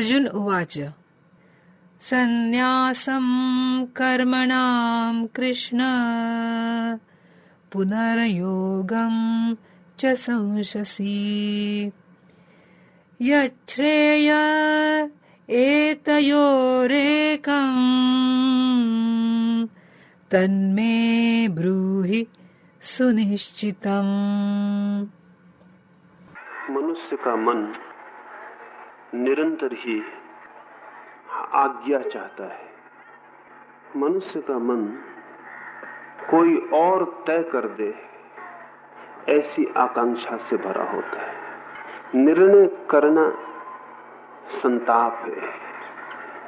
अर्जुन उवाच। सन्न्यासं कर्मणां कृष्ण, पुनर्योगं च संशसि। यच्छ्रेय एतयोरेकम् तन्मे ब्रूहि सुनिश्चितम्। मनुष्य का मन निरंतर ही आज्ञा चाहता है। मनुष्य का मन कोई और तय कर दे, ऐसी आकांक्षा से भरा होता है। निर्णय करना संताप है।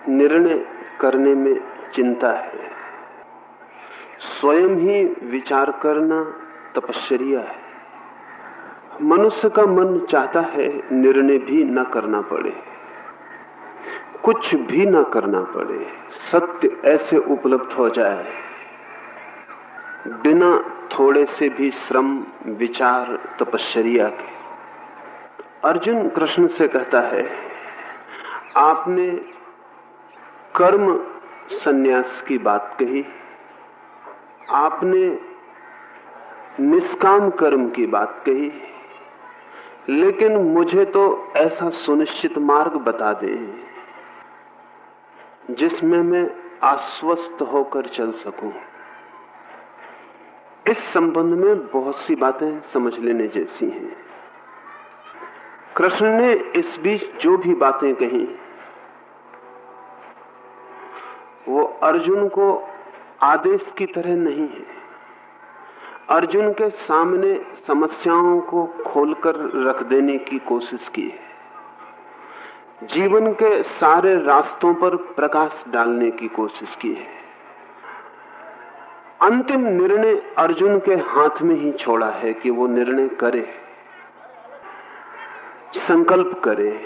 निर्णय करने में चिंता है। स्वयं ही विचार करना तपश्चर्या है। मनुष्य का मन चाहता है निर्णय भी न करना पड़े। कुछ भी न करना पड़े। सत्य ऐसे उपलब्ध हो जाए। बिना थोड़े से भी श्रम, विचार, तपश्चर्या के। अर्जुन कृष्ण से कहता है, आपने कर्म सन्यास की बात कही। आपने निष्काम कर्म की बात कही। लेकिन मुझे तो ऐसा सुनिश्चित मार्ग बता दे, जिसमें मैं आश्वस्त होकर चल सकूँ। इस संबंध में बहुत सी बातें समझ लेने जैसी हैं। कृष्ण ने इस बीच जो भी बातें कही, वो अर्जुन को आदेश की तरह नहीं है। अर्जुन के सामने समस्याओं को खोलकर रख देने की कोशिश की है। जीवन के सारे रास्तों पर प्रकाश डालने की कोशिश की है। अंतिम निर्णय अर्जुन के हाथ में ही छोड़ा है कि वो निर्णय करे, संकल्प करे।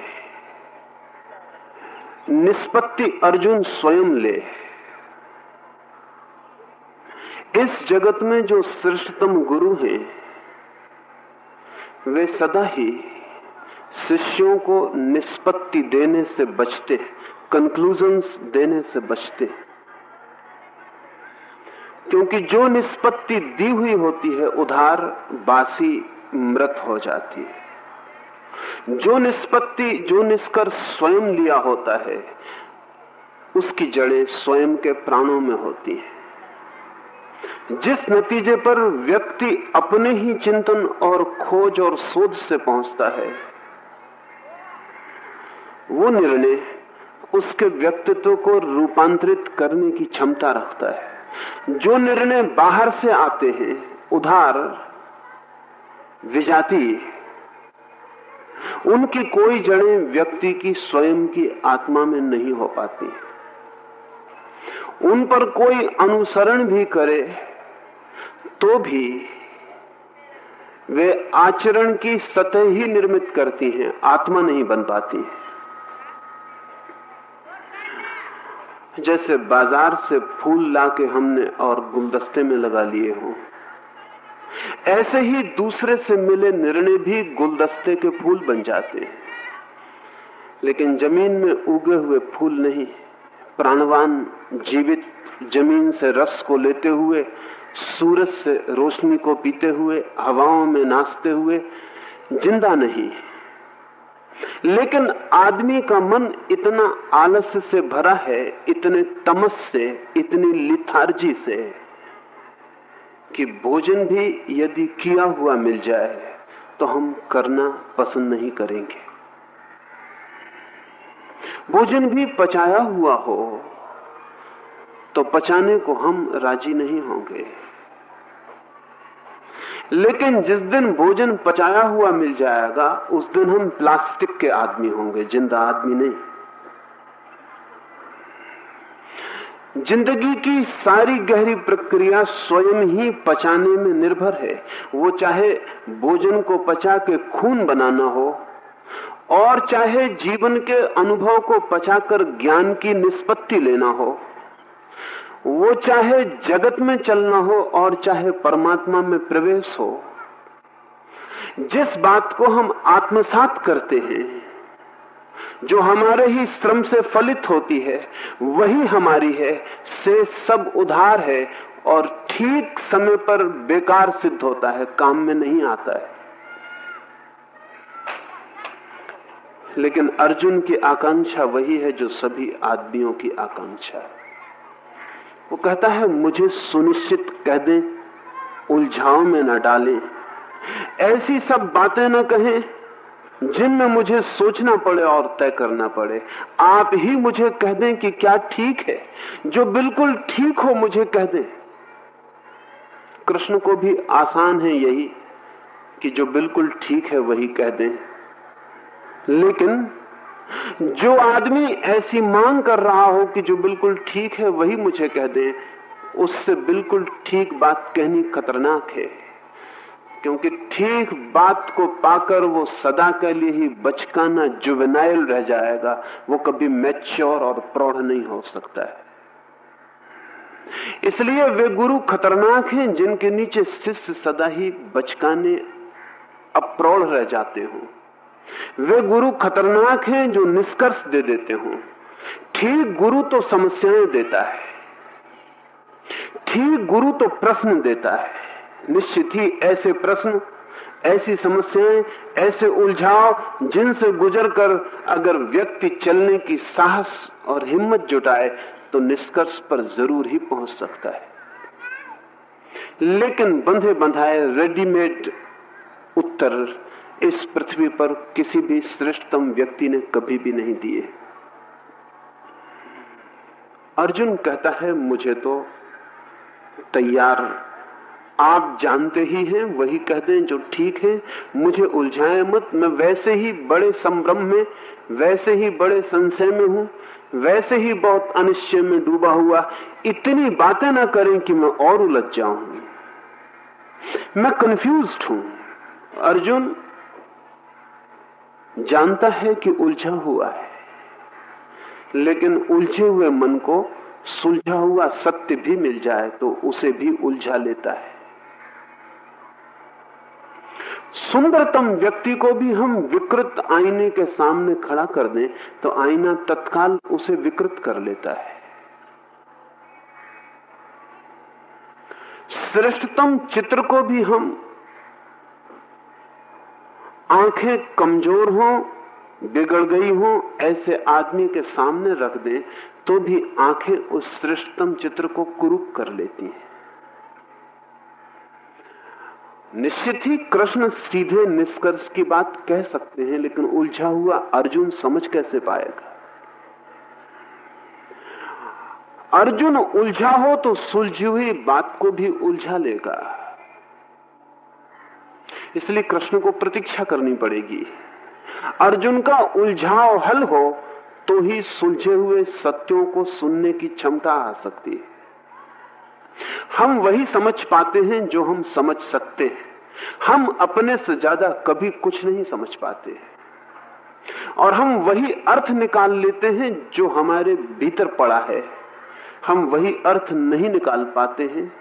निष्पत्ति अर्जुन स्वयं ले। इस जगत में जो श्रेष्ठतम गुरु हैं, वे सदा ही शिष्यों को निष्पत्ति देने से बचते कंक्लूजन्स देने से बचते क्योंकि जो निष्पत्ति दी हुई होती है, उधार बासी मृत हो जाती है। जो निष्पत्ति, जो निष्कर्ष स्वयं लिया होता है, उसकी जड़ें स्वयं के प्राणों में होती है। जिस नतीजे पर व्यक्ति अपने ही चिंतन और खोज और शोध से पहुँचता है, वो निर्णय उसके व्यक्तित्व को रूपांतरित करने की क्षमता रखता है। जो निर्णय बाहर से आते हैं, उधार, विजाति, उनकी कोई जड़ें व्यक्ति की स्वयं की आत्मा में नहीं हो पाती। उन पर कोई अनुसरण भी करे तो भी वे आचरण की सतह ही निर्मित करती हैं, आत्मा नहीं बन पाती है। जैसे बाज़ार से फूल लाके हमने और गुलदस्ते में लगा लिए हों, ऐसे ही दूसरे से मिले निर्णय भी गुलदस्ते के फूल बन जाते हैं। लेकिन ज़मीन में उगे हुए फूल नहीं। प्राणवान जीवित ज़मीन से रस को लेते हुए, सूरज से रोशनी को पीते हुए, हवाओं में नाचते हुए, ज़िंदा नहीं लेकिन आदमी का मन इतना आलस्य से भरा है, इतने तमस से, इतनी लिथार्जी से, कि भोजन भी यदि किया हुआ मिल जाए तो हम करना पसंद नहीं करेंगे। भोजन भी पचाया हुआ हो तो पचाने को हम राज़ी नहीं होंगे। लेकिन जिस दिन भोजन पचाया हुआ मिल जाएगा, उस दिन हम प्लास्टिक के आदमी होंगे, ज़िंदा आदमी नहीं। ज़िंदगी की सारी गहरी प्रक्रिया स्वयं ही पचाने में निर्भर है। वो चाहे भोजन को पचा के खून बनाना हो और चाहे जीवन के अनुभव को पचाकर ज्ञान की निष्पत्ति लेना हो, वो चाहे जगत में चलना हो और चाहे परमात्मा में प्रवेश हो, जिस बात को हम आत्मसात करते हैं, जो हमारे ही श्रम से फलित होती है, वही हमारी है, से सब उधार है और ठीक समय पर बेकार सिद्ध होता है, काम में नहीं आता है। लेकिन अर्जुन की आकांक्षा वही है जो सभी आदमियों की आकांक्षा है। वो कहता है, मुझे सुनिश्चित कह दें, उलझाओं में न डालें। ऐसी सब बातें न कहें, जिनमें मुझे सोचना पड़े और तय करना पड़े। आप ही मुझे कह दें कि क्या ठीक है। जो बिल्कुल ठीक हो, मुझे कह दें। कृष्ण को भी आसान है यही कि जो बिल्कुल ठीक है, वही कह दें। लेकिन जो आदमी ऐसी मांग कर रहा हो कि जो बिल्कुल ठीक है, वही मुझे कह दे, उससे बिल्कुल ठीक बात कहनी खतरनाक है। क्योंकि ठीक बात को पाकर वो सदा के लिए ही बचकाना जुवेनाइल रह जाएगा, वो कभी मैच्योर और प्रौढ़ नहीं हो सकता है। इसलिए वे गुरु खतरनाक हैं, जिनके नीचे शिष्य सदा ही बचकाने, अप्रौढ़ रह जाते हों। वे गुरु खतरनाक हैं जो निष्कर्ष दे देते हो। ठीक गुरु तो समस्याएँ देता है। ठीक गुरु तो प्रश्न देता है। निश्चित ही ऐसे प्रश्न, ऐसी समस्याएँ, ऐसे उलझाव जिनसे गुजर कर अगर व्यक्ति चलने की साहस और हिम्मत जुटाए तो निष्कर्ष पर ज़रूर ही पहुँच सकता है। लेकिन बंधे बंधाए रेडीमेड उत्तर इस पृथ्वी पर किसी भी श्रेष्ठतम व्यक्ति ने कभी भी नहीं दिए। अर्जुन कहता है, मुझे तो तैयार, आप जानते ही हैं, वही कह दें जो ठीक है। मुझे उलझाए मत, मैं वैसे ही बड़े संभ्रम में, वैसे ही बड़े संशय में हूँ, वैसे ही बहुत अनिश्चय में डूबा हुआ। इतनी बातें ना करें कि मैं और उलझ जाऊँ। मैं कंफ्यूज हूँ। अर्जुन जानता है कि उलझा हुआ है, लेकिन उलझे हुए मन को सुलझा हुआ सत्य भी मिल जाए तो उसे भी उलझा लेता है। सुंदरतम व्यक्ति को भी हम विकृत आईने के सामने खड़ा कर दें तो आईना तत्काल उसे विकृत कर लेता है। श्रेष्ठतम चित्र को भी हम आँखें कमज़ोर हो, बिगड़ गई हो, ऐसे आदमी के सामने रख दें तो भी आँखें उस श्रेष्ठतम चित्र को कुरूप कर लेती हैं। निश्चित ही कृष्ण सीधे निष्कर्ष की बात कह सकते हैं, लेकिन उलझा हुआ अर्जुन समझ कैसे पाएगा? अर्जुन उलझा हो तो सुलझी हुई बात को भी उलझा लेगा। इसलिए कृष्ण को प्रतीक्षा करनी पड़ेगी। अर्जुन का उलझाव हल हो तो ही सुलझे हुए सत्यों को सुनने की क्षमता आ सकती है। हम वही समझ पाते हैं जो हम समझ सकते हैं। हम अपने से ज़्यादा कभी कुछ नहीं समझ पाते हैं। और हम वही अर्थ निकाल लेते हैं जो हमारे भीतर पड़ा है। हम वही अर्थ नहीं निकाल पाते हैं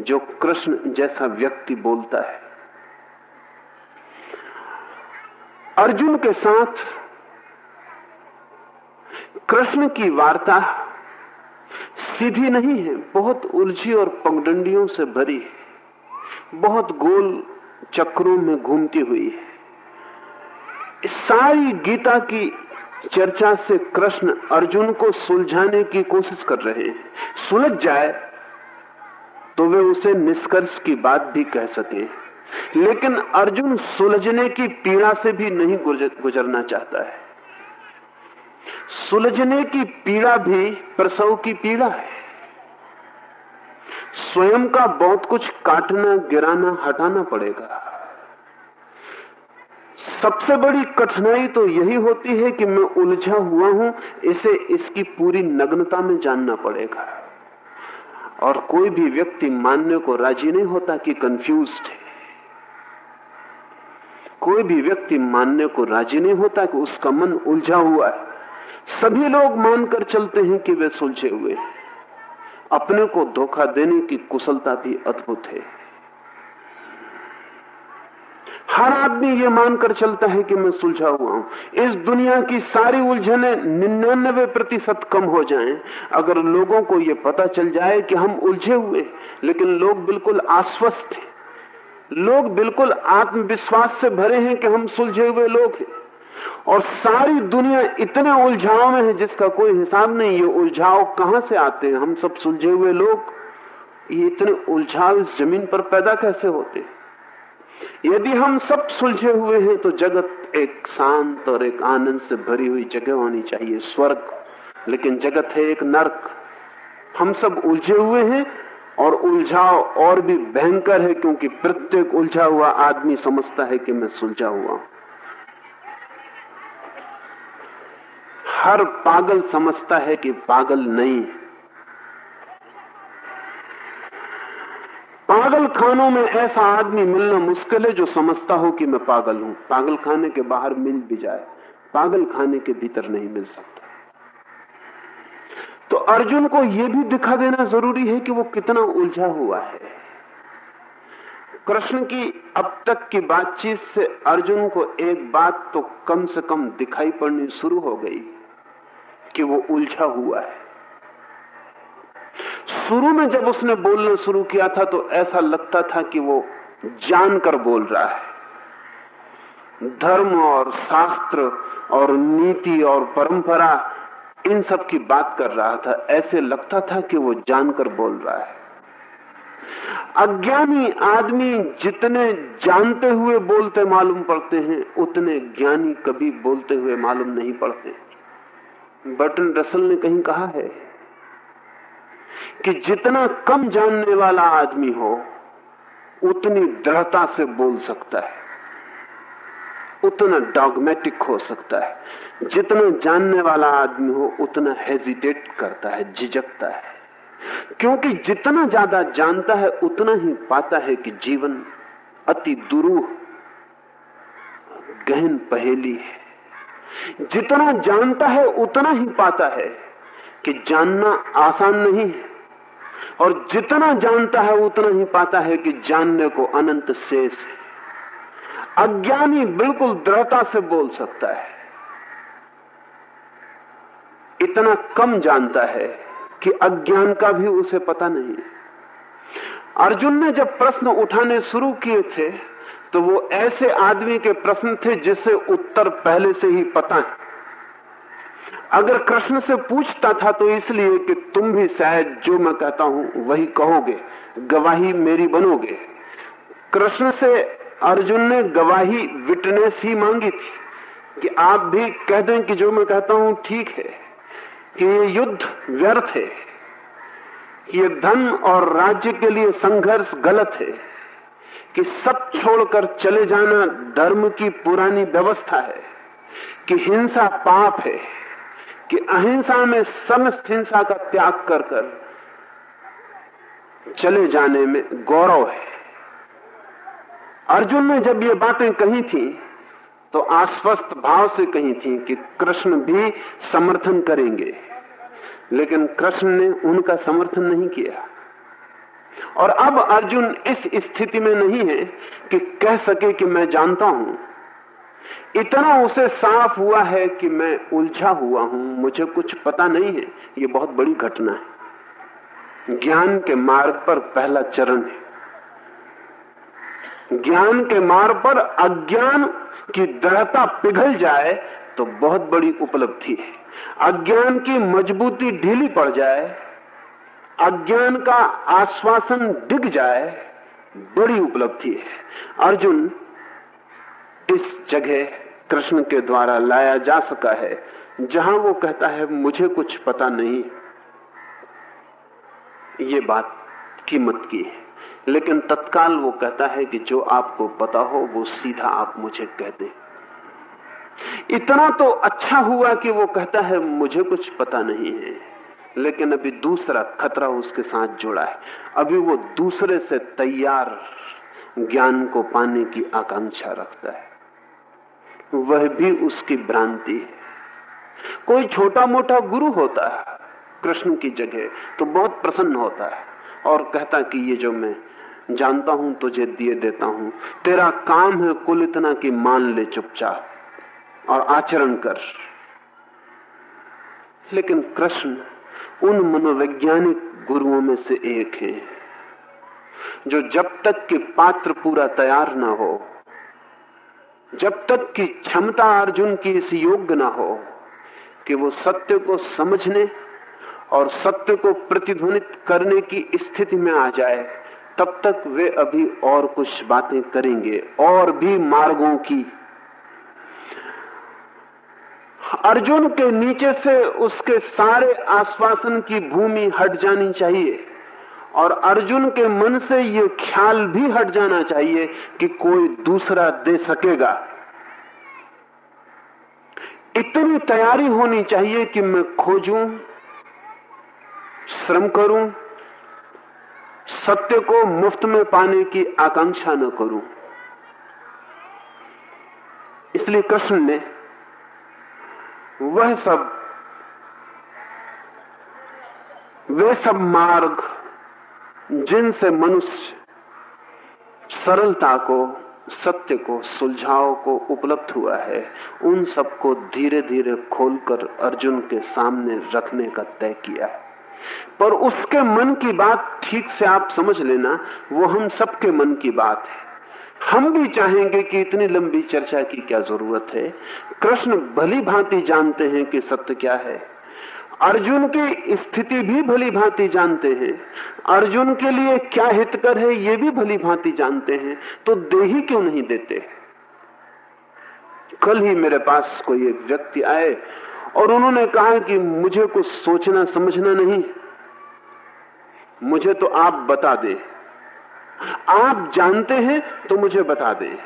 जो कृष्ण जैसा व्यक्ति बोलता है। अर्जुन के साथ कृष्ण की वार्ता सीधी नहीं है, बहुत उलझी और पगडंडियों से भरी है। बहुत गोल चक्रों में घूमती हुई है। सारी गीता की चर्चा से कृष्ण अर्जुन को सुलझाने की कोशिश कर रहे हैं। सुलझ जाए तो वे उसे निष्कर्ष की बात भी कह सके। लेकिन अर्जुन सुलझने की पीड़ा से भी नहीं गुजरना चाहता है। सुलझने की पीड़ा भी प्रसव की पीड़ा है। स्वयं का बहुत कुछ काटना, गिराना, हटाना पड़ेगा। सबसे बड़ी कठिनाई तो यही होती है कि मैं उलझा हुआ हूँ, इसे इसकी पूरी नग्नता में जानना पड़ेगा। और कोई भी व्यक्ति मानने को राज़ी नहीं होता कि कंफ्यूज है। कोई भी व्यक्ति मानने को राज़ी नहीं होता कि उसका मन उलझा हुआ है। सभी लोग मानकर चलते हैं कि वे सुलझे हुए अपने को धोखा देने की कुशलता भी अद्भुत है। हर आदमी ये मानकर चलता है कि मैं सुलझा हुआ हूँ। इस दुनिया की सारी उलझने निन्यानबे प्रतिशत कम हो जाएँ। अगर लोगों को ये पता चल जाए कि हम उलझे हुए लेकिन लोग बिल्कुल आश्वस्त हैं। लोग बिल्कुल आत्मविश्वास से भरे हैं कि हम सुलझे हुए लोग हैं। और सारी दुनिया इतने उलझाव में है जिसका कोई हिसाब नहीं, ये उलझाव कहाँ से आते हैं? हम सब सुलझे हुए लोग। ये इतने उलझाव इस ज़मीन पर पैदा कैसे होते हैं? यदि हम सब सुलझे हुए हैं तो जगत एक शांत और एक आनंद से भरी हुई जगह होनी चाहिए, स्वर्ग। लेकिन जगत है एक नर्क। हम सब उलझे हुए हैं और उलझाव और भी भयंकर है क्योंकि प्रत्येक उलझा हुआ आदमी समझता है कि मैं सुलझा हुआ हूँ। हर पागल समझता है कि पागल नहीं। पागल खानों में ऐसा आदमी मिलना मुश्किल है जो समझता हो कि मैं पागल हूँ। पागल खाने के बाहर मिल भी जाए पागल खाने के भीतर नहीं मिल सकता। तो अर्जुन को यह भी दिखा देना ज़रूरी है कि वो कितना उलझा हुआ है। कृष्ण की अब तक की बातचीत से अर्जुन को एक बात तो कम से कम दिखाई पड़नी शुरू हो गई कि वो उलझा हुआ है। शुरू में जब उसने बोलना शुरू किया था तो ऐसा लगता था कि वो जानकर बोल रहा है। धर्म और शास्त्र और नीति और परंपरा इन सब की बात कर रहा था, ऐसे लगता था कि वो जानकर बोल रहा है। अज्ञानी आदमी जितने जानते हुए बोलते मालूम पड़ते हैं, उतने ज्ञानी कभी बोलते हुए मालूम नहीं पड़ते। बटन रसल ने कहीं कहा है कि जितना कम जानने वाला आदमी हो, उतनी दृढ़ता से बोल सकता है। उतना डॉगमेटिक हो सकता है। जितना जानने वाला आदमी हो, उतना हेजिटेट करता है, झिझकता है। क्योंकि जितना ज़्यादा जानता है, उतना ही पाता है कि जीवन अति दुरूह, गहन पहेली है। जितना जानता है, उतना ही पाता है कि जानना आसान नहीं है। और जितना जानता है, उतना ही पाता है कि जानने को अनंत शेष है। अज्ञानी बिल्कुल दृढ़ता से बोल सकता है। इतना कम जानता है कि अज्ञान का भी उसे पता नहीं अर्जुन ने जब प्रश्न उठाने शुरू किए थे तो वो ऐसे आदमी के प्रश्न थे जिसे उत्तर पहले से ही पता है। अगर कृष्ण से पूछता था तो इसलिए कि तुम भी शायद जो मैं कहता हूँ, वही कहोगे, गवाही मेरी बनोगे। कृष्ण से अर्जुन ने गवाही विटनेस ही मांगी थी कि आप भी कह दें कि जो मैं कहता हूँ ठीक है, कि ये युद्ध व्यर्थ है ये धन और राज्य के लिए संघर्ष गलत है, कि सब छोड़कर चले जाना धर्म की पुरानी व्यवस्था है, कि हिंसा पाप है, कि अहिंसा में समस्त हिंसा का त्याग कर कर चले जाने में गौरव है। अर्जुन ने जब ये बातें कही थी तो आश्वस्त भाव से कही थी कि कृष्ण भी समर्थन करेंगे। लेकिन कृष्ण ने उनका समर्थन नहीं किया। और अब अर्जुन इस स्थिति में नहीं है कि कह सके कि मैं जानता हूँ। इतना उसे साफ़ हुआ है कि मैं उलझा हुआ हूँ। मुझे कुछ पता नहीं है। ये बहुत बड़ी घटना है। ज्ञान के मार्ग पर पहला चरण है। ज्ञान के मार्ग पर अज्ञान की दृढ़ता पिघल जाए तो बहुत बड़ी उपलब्धि है। अज्ञान की मजबूती ढीली पड़ जाए, अज्ञान का आश्वासन डिग जाए, बड़ी उपलब्धि है। अर्जुन इस जगह कृष्ण के द्वारा लाया जा सका है, जहाँ वो कहता है, मुझे कुछ पता नहीं। ये बात कीमत की है। लेकिन तत्काल वो कहता है कि जो आपको पता हो, वो सीधा आप मुझे कह दें। इतना तो अच्छा हुआ कि वो कहता है, मुझे कुछ पता नहीं है। लेकिन अभी दूसरा खतरा उसके साथ जुड़ा है। अभी वो दूसरे से तैयार ज्ञान को पाने की आकांक्षा रखता है। वह भी उसकी भ्रांति है। कोई छोटा मोटा गुरु होता है, कृष्ण की जगह तो बहुत प्रसन्न होता है और कहता कि ये जो मैं जानता हूँ, तुझे दिए देता हूँ। तेरा काम है कुल इतना कि मान ले चुपचाप और आचरण कर। लेकिन कृष्ण उन मनोवैज्ञानिक गुरुओं में से एक है, जो जब तक कि पात्र पूरा तैयार ना हो, जब तक कि क्षमता अर्जुन की इस योग्य ना हो, कि वो सत्य को समझने और सत्य को प्रतिध्वनित करने की स्थिति में आ जाए। तब तक वे अभी और कुछ बातें करेंगे, और भी मार्गों की। अर्जुन के नीचे से उसके सारे आश्वासन की भूमि हट जानी चाहिए, और अर्जुन के मन से ये ख्याल भी हट जाना चाहिए कि कोई दूसरा दे सकेगा। इतनी तैयारी होनी चाहिए कि मैं खोजूं, श्रम करूँ सत्य को मुफ़्त में पाने की आकांक्षा न करूँ। इसलिए कृष्ण ने वह सब, वे सब मार्ग, जिनसे मनुष्य सरलता को, सत्य को, सुलझाव को उपलब्ध हुआ है, उन सबको धीरे धीरे खोलकर अर्जुन के सामने रखने का तय किया है। पर उसके मन की बात ठीक से आप समझ लेना, वो हम सबके मन की बात है। हम भी चाहेंगे कि इतनी लंबी चर्चा की क्या ज़रूरत है? कृष्ण भली भांति जानते हैं कि सत्य क्या है। अर्जुन की स्थिति भी भली भांति जानते हैं। अर्जुन के लिए क्या हितकर है, ये भी भली भांति जानते हैं। तो दे ही क्यों नहीं देते? कल ही मेरे पास कोई एक व्यक्ति आए और उन्होंने कहा कि मुझे कुछ सोचना, समझना नहीं। मुझे तो आप बता दें। आप जानते हैं तो मुझे बता दें।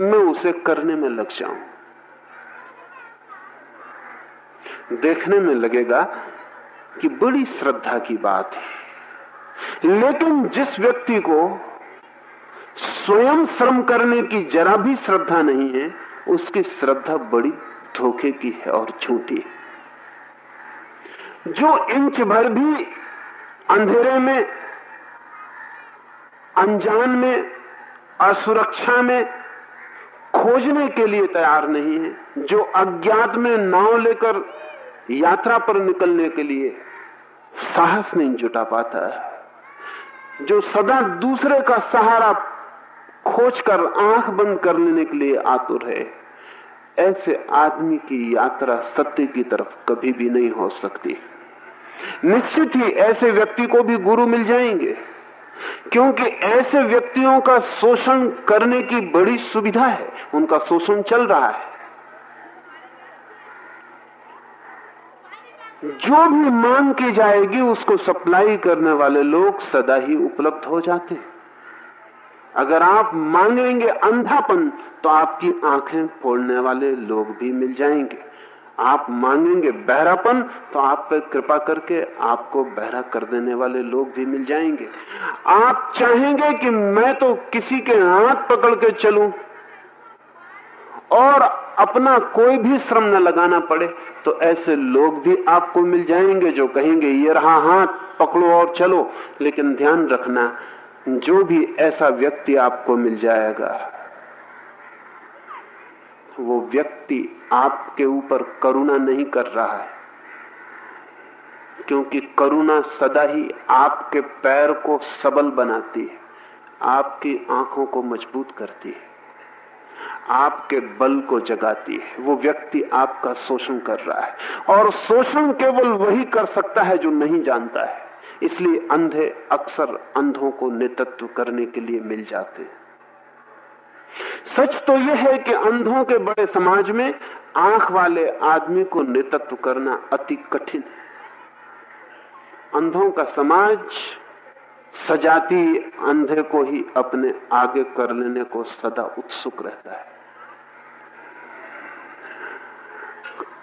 मैं उसे करने में लग जाऊँ। देखने में लगेगा कि बड़ी श्रद्धा की बात है। लेकिन जिस व्यक्ति को स्वयं श्रम करने की जरा भी श्रद्धा नहीं है, उसकी श्रद्धा बड़ी धोखे की है और है जो इंच भर भी अंधेरे में, अनजान में, असुरक्षा में खोजने के लिए तैयार नहीं है, जो अज्ञात में नाव लेकर यात्रा पर निकलने के लिए साहस नहीं जुटा पाता है जो सदा दूसरे का सहारा खोजकर आँख बंद कर लेने के लिए आतुर है। ऐसे आदमी की यात्रा सत्य की तरफ़ कभी भी नहीं हो सकती। निश्चित ही ऐसे व्यक्ति को भी गुरु मिल जाएँगे, क्योंकि ऐसे व्यक्तियों का शोषण करने की बड़ी सुविधा है, उनका शोषण चल रहा है। जो भी मांग की जाएगी, उसको सप्लाई करने वाले लोग सदा ही उपलब्ध हो जाते हैं। अगर आप मांगेंगे अंधापन तो आपकी आँखें फोड़ने वाले लोग भी मिल जाएँगे। आप मांगेंगे बहरापन तो आप पर कृपा करके आपको बहरा कर देने वाले लोग भी मिल जाएँगे। आप चाहेंगे कि मैं तो किसी के हाथ पकड़ के चलूँ, और अपना कोई भी श्रम न लगाना पड़े तो ऐसे लोग भी आपको मिल जाएँगे जो कहेंगे, ये रहा हाथ, पकड़ो और चलो। लेकिन ध्यान रखना जो भी ऐसा व्यक्ति आपको मिल जाएगा, वो व्यक्ति आपके ऊपर करुणा नहीं कर रहा है, क्योंकि करुणा सदा ही आपके पैर को सबल बनाती है, आपकी आँखों को मज़बूत करती है, आपके बल को जगाती है, वो व्यक्ति आपका शोषण कर रहा है, और शोषण केवल वही कर सकता है जो नहीं जानता है। इसलिए अंधे अक्सर अंधों को नेतृत्व करने के लिए मिल जाते हैं। सच तो यह है कि अंधों के बड़े समाज में आँख वाले आदमी को नेतृत्व करना अति कठिन है। अंधों का समाज सजाती अंधे को ही अपने आगे कर लेने को सदा उत्सुक रहता है।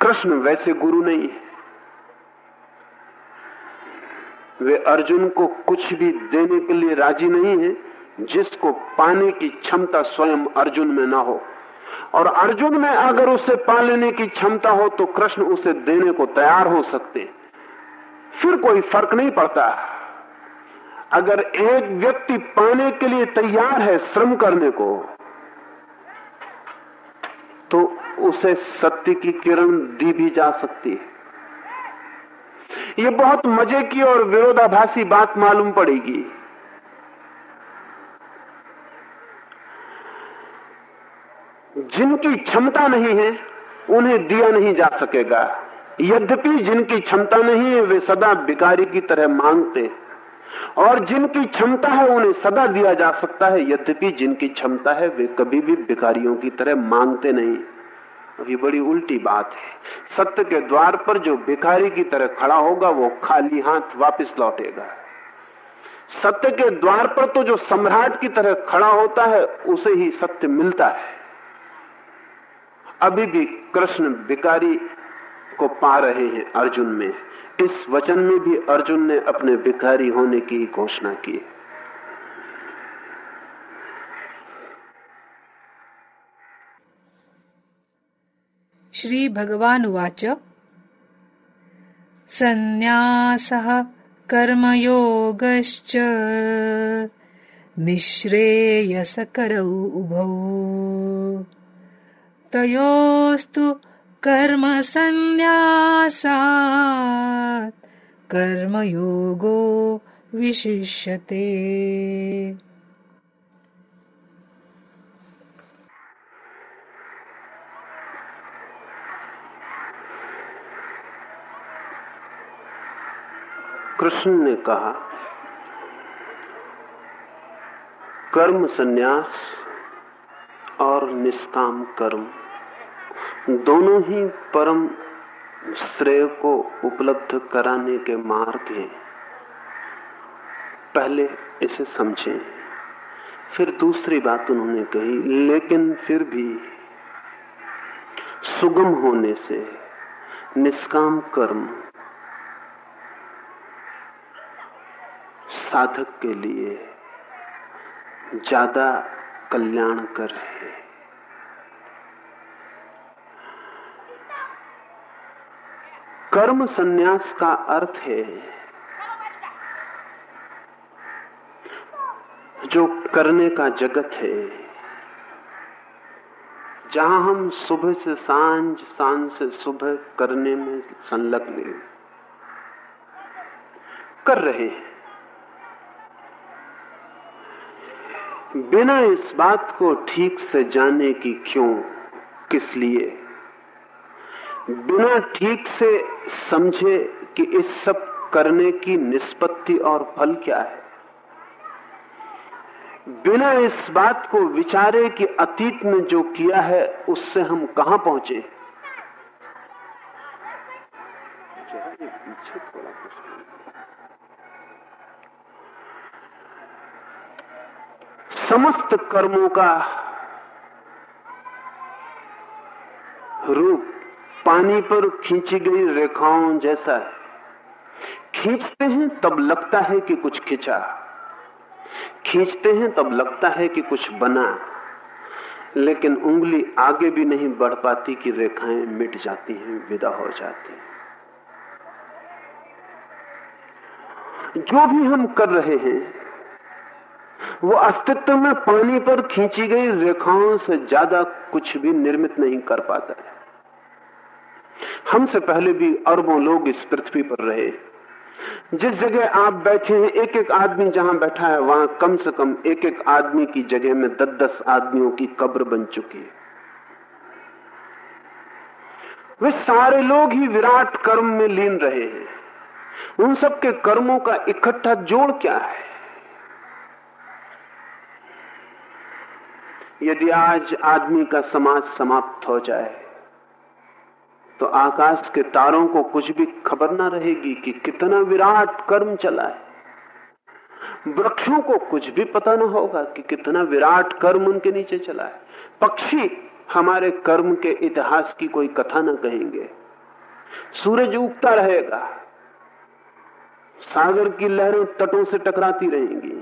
कृष्ण वैसे गुरु नहीं है। वे अर्जुन को कुछ भी देने के लिए राज़ी नहीं है, जिसको पाने की क्षमता स्वयं अर्जुन में ना हो। और अर्जुन में अगर उसे पा लेने की क्षमता हो तो कृष्ण उसे देने को तैयार हो सकते फिर कोई फ़र्क नहीं पड़ता। अगर एक व्यक्ति पाने के लिए तैयार है श्रम करने को तो उसे सत्य की किरण दी भी जा सकती है। ये बहुत मज़े की और विरोधाभासी बात मालूम पड़ेगी। जिनकी क्षमता नहीं है, उन्हें दिया नहीं जा सकेगा। यद्यपि जिनकी क्षमता नहीं है, वे सदा भिकारी की तरह मांगते और जिनकी क्षमता है, उन्हें सदा दिया जा सकता है। यद्यपि जिनकी क्षमता है, वे कभी भी भिकारियों की तरह मांगते नहीं। ये बड़ी उल्टी बात है। सत्य के द्वार पर जो भिखारी की तरह खड़ा होगा, वो खाली हाथ वापस लौटेगा। सत्य के द्वार पर तो जो सम्राट की तरह खड़ा होता है, उसे ही सत्य मिलता है। अभी भी कृष्ण भिकारी को पा रहे हैं अर्जुन में। इस वचन में भी अर्जुन ने अपने भिखारी होने की घोषणा की श्री भगवान उवाच संन्यासः कर्मयोगश्च। निःश्रेयसकरौ उभौ। तयोस्तु कर्मसन्न्यासात् कर्मयोगो विशिष्यते। कृष्ण ने कहा, कर्म संन्यास और निष्काम कर्म, दोनों ही परम श्रेय को उपलब्ध कराने के मार्ग हैं। पहले इसे समझें, फिर दूसरी बात उन्होंने कही, लेकिन फिर भी सुगम होने से निष्काम कर्म साधक के लिए ज़्यादा कल्याण कल्याणकर है। कर्म संन्यास का अर्थ है जो करने का जगत है। जहाँ हम सुबह से साँझ साँझ से सुबह करने में संलग्न कर रहे हैं। बिना इस बात को ठीक से जाने की क्यों? किस लिए? बिना ठीक से समझे कि इस सब करने की निष्पत्ति और फल क्या है? बिना इस बात को विचारे कि अतीत में जो किया है, उससे हम कहाँ पहुँचे? पीछे समस्त कर्मों का रूप पानी पर खींची गई रेखाओं जैसा है। खींचते हैं तब लगता है कि कुछ खिंचा। खींचते हैं तब लगता है कि कुछ बना। लेकिन उंगली आगे भी नहीं बढ़ पाती कि रेखाएँ मिट जाती हैं, विदा हो जाती हैं। जो भी हम कर रहे हैं वो अस्तित्व में पानी पर खींची गई रेखाओं से ज़्यादा कुछ भी निर्मित नहीं कर पाता है हमसे पहले भी अरबों लोग इस पृथ्वी पर रहे। जिस जगह आप बैठे हैं एक एक आदमी जहाँ बैठा है, वहाँ कम से कम एक एक आदमी की जगह में दस दस आदमियों की कब्र बन चुकी है। वे सारे लोग ही विराट कर्म में लीन रहे हैं। उन सबके कर्मों का इकट्ठा जोड़ क्या है? यदि आज आदमी का समाज समाप्त हो जाए तो आकाश के तारों को कुछ भी खबर ना रहेगी कि कितना विराट कर्म चला है। वृक्षों को कुछ भी पता ना होगा कि कितना विराट कर्म उनके नीचे चला है। पक्षी हमारे कर्म के इतिहास की कोई कथा ना कहेंगे। सूरज उगता रहेगा, सागर की लहरें तटों से टकराती रहेंगी।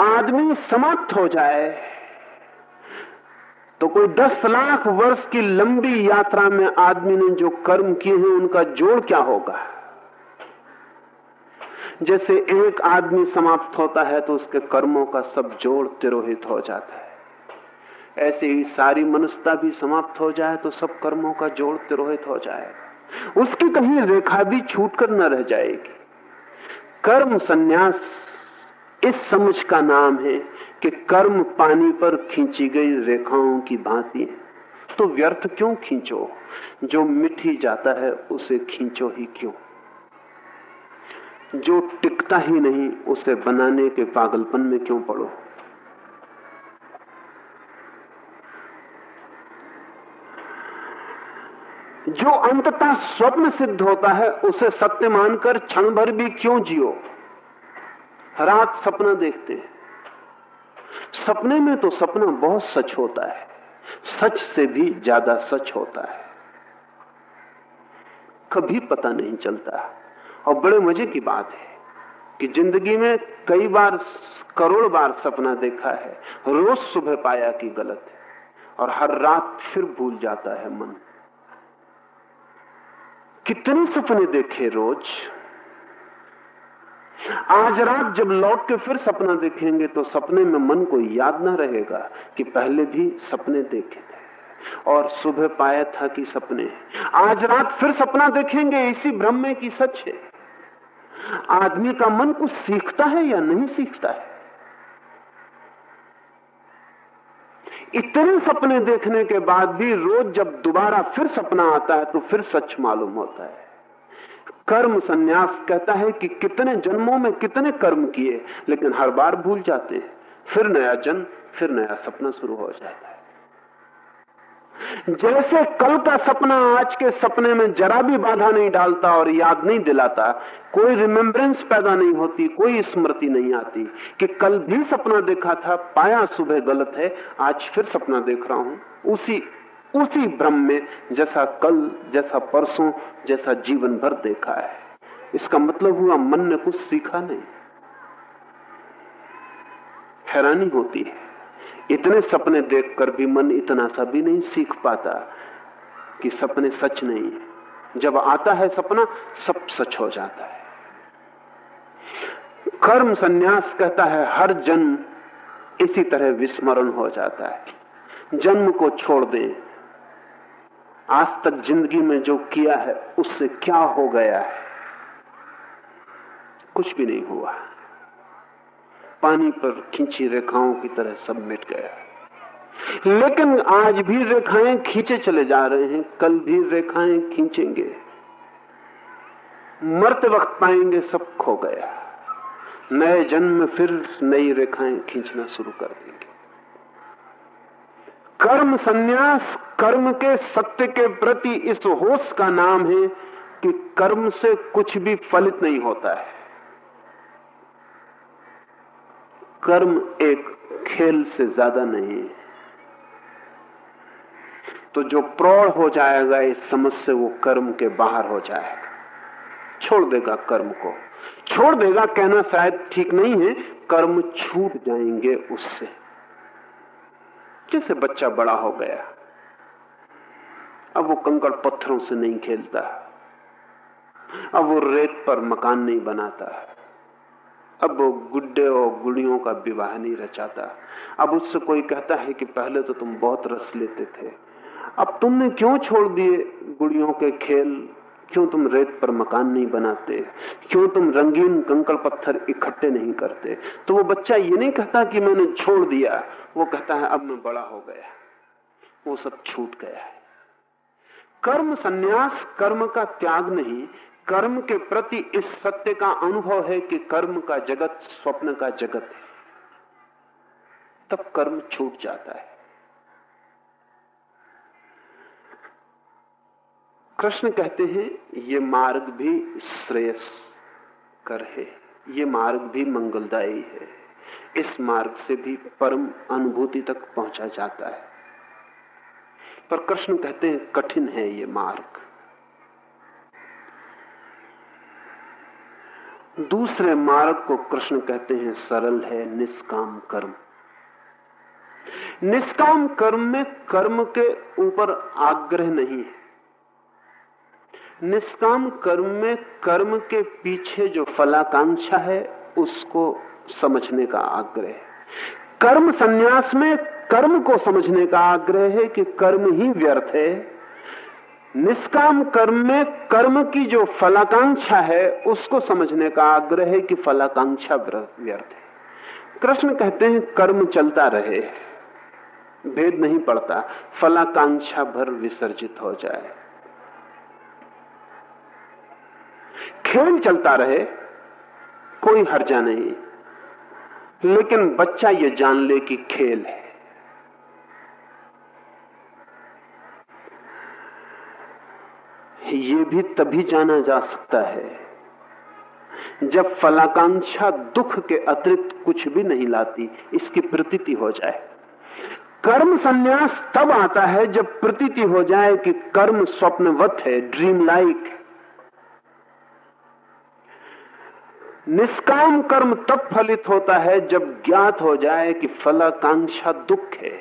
आदमी समाप्त हो जाए तो कोई दस लाख वर्ष की लंबी यात्रा में आदमी ने जो कर्म किए हैं, उनका जोड़ क्या होगा? जैसे एक आदमी समाप्त होता है तो उसके कर्मों का सब जोड़ तिरोहित हो जाता है। ऐसे ही सारी मनुष्यता भी समाप्त हो जाए तो सब कर्मों का जोड़ तिरोहित हो जाएगा उसकी कहीं रेखा भी छूट कर न रह जाएगी। कर्म संन्यास इस समझ का नाम है कि कर्म पानी पर खींची गई रेखाओं की भांति है। तो व्यर्थ क्यों खींचो? जो ही जाता है, उसे खींचो ही क्यों? जो टिकता ही नहीं, उसे बनाने के पागलपन में क्यों पड़ो? जो अंततः स्वप्न सिद्ध होता है, उसे सत्य मानकर क्षण भर भी क्यों जियो? रात सपना देखते हैं। सपने में तो सपना बहुत सच होता है। सच से भी ज़्यादा सच होता है। कभी पता नहीं चलता। और बड़े मज़े की बात है कि ज़िंदगी में कई बार, करोड़ बार सपना देखा है। रोज सुबह पाया कि गलत है। और हर रात फिर भूल जाता है मन। कितने सपने देखे रोज? आज रात जब लौट के फिर सपना देखेंगे तो सपने में मन को याद ना रहेगा कि पहले भी सपने देखे थे। और सुबह पाया था कि सपने आज रात फिर सपना देखेंगे, इसी भ्रम में की सच है। आदमी का मन कुछ सीखता है या नहीं सीखता है? इतने सपने देखने के बाद भी रोज जब दोबारा फिर सपना आता है तो फिर सच मालूम होता है। कर्म संन्यास कहता है कि कितने जन्मों में कितने कर्म किए, लेकिन हर बार भूल जाते हैं। फिर नया जन्म, फिर नया सपना शुरू हो जाता है। जैसे कल का सपना आज के सपने में जरा भी बाधा नहीं डालता और याद नहीं दिलाता, कोई रिमेम्बरेंस पैदा नहीं होती, कोई स्मृति नहीं आती कि कल भी सपना देखा था, पाया सुबह गलत है, आज फिर सपना देख रहा हूँ, उसी उसी भ्रम में जैसा कल, जैसा परसों, जैसा जीवन भर देखा है। इसका मतलब हुआ मन ने कुछ सीखा नहीं। हैरानी होती है। इतने सपने देखकर भी मन इतना सा भी नहीं सीख पाता कि सपने सच नहीं जब आता है सपना, सब सच हो जाता है। कर्म संन्यास कहता है, हर जन्म इसी तरह विस्मरण हो जाता है। जन्म को छोड़ दें आज तक ज़िंदगी में जो किया है, उससे क्या हो गया है? कुछ भी नहीं हुआ। पानी पर खींची रेखाओं की तरह सब मिट गया। लेकिन आज भी रेखाएँ खींचे चले जा रहे हैं। कल भी रेखाएँ खींचेंगे। मरते वक्त पाएँगे सब खो गया। नए जन्म फिर नई रेखाएँ खींचना शुरू कर देंगे। कर्म संन्यास, कर्म के सत्य के प्रति इस होश का नाम है कि कर्म से कुछ भी फलित नहीं होता है। कर्म एक खेल से ज़्यादा नहीं है। तो जो प्रौढ़ हो जाएगा, इस समझ से वो कर्म के बाहर हो जाएगा। छोड़ देगा कर्म को। छोड़ देगा, कहना शायद ठीक नहीं है, कर्म छूट जाएँगे उससे। जैसे बच्चा बड़ा हो गया। अब वो कंकड़ पत्थरों से नहीं खेलता। अब वो रेत पर मकान नहीं बनाता। अब वो गुड्डे और गुड़ियों का विवाह नहीं रचाता। अब उससे कोई कहता है कि पहले तो तुम बहुत रस लेते थे। अब तुमने क्यों छोड़ दिए गुड़ियों के खेल? क्यों तुम रेत पर मकान नहीं बनाते? क्यों तुम रंगीन कंकड़ पत्थर इकट्ठे नहीं करते? तो वो बच्चा ये नहीं कहता कि मैंने छोड़ दिया। वो कहता है, अब मैं बड़ा हो गया। वो सब छूट गया है। कर्म संन्यास, कर्म का त्याग नहीं। कर्म के प्रति इस सत्य का अनुभव है कि कर्म का जगत, स्वप्न का जगत है। तब कर्म छूट जाता है। कृष्ण कहते हैं, ये मार्ग भी श्रेयस कर है, ये मार्ग भी मंगलदायी है। इस मार्ग से भी परम अनुभूति तक पहुँचा जाता है। पर कृष्ण कहते हैं, कठिन है ये मार्ग। दूसरे मार्ग को कृष्ण कहते हैं, सरल है, निष्काम कर्म। निष्काम कर्म में कर्म के ऊपर आग्रह नहीं है। निष्काम कर्म में कर्म के पीछे जो फलाकांक्षा है, उसको समझने का आग्रह कर्म संन्यास में कर्म को समझने का आग्रह है कि कर्म ही व्यर्थ है। निष्काम कर्म में कर्म की जो फलाकांक्षा है, उसको समझने का आग्रह है कि फलाकांक्षा व्यर्थ है। कृष्ण कहते हैं, कर्म चलता रहे, भेद नहीं पड़ता, फलाकांक्षा भर विसर्जित हो जाए। खेल चलता रहे, कोई हर्जा नहीं। लेकिन बच्चा ये जान ले कि खेल है। ये भी तभी जाना जा सकता है, जब फलाकांक्षा दुख के अतिरिक्त कुछ भी नहीं लाती, इसकी प्रतीति हो जाए। कर्म संन्यास तब आता है जब प्रतीति हो जाए कि कर्म स्वप्नवत है ड्रीम लाइक है। निष्काम कर्म तब फलित होता है जब ज्ञात हो जाए कि फलाकांक्षा दुख है।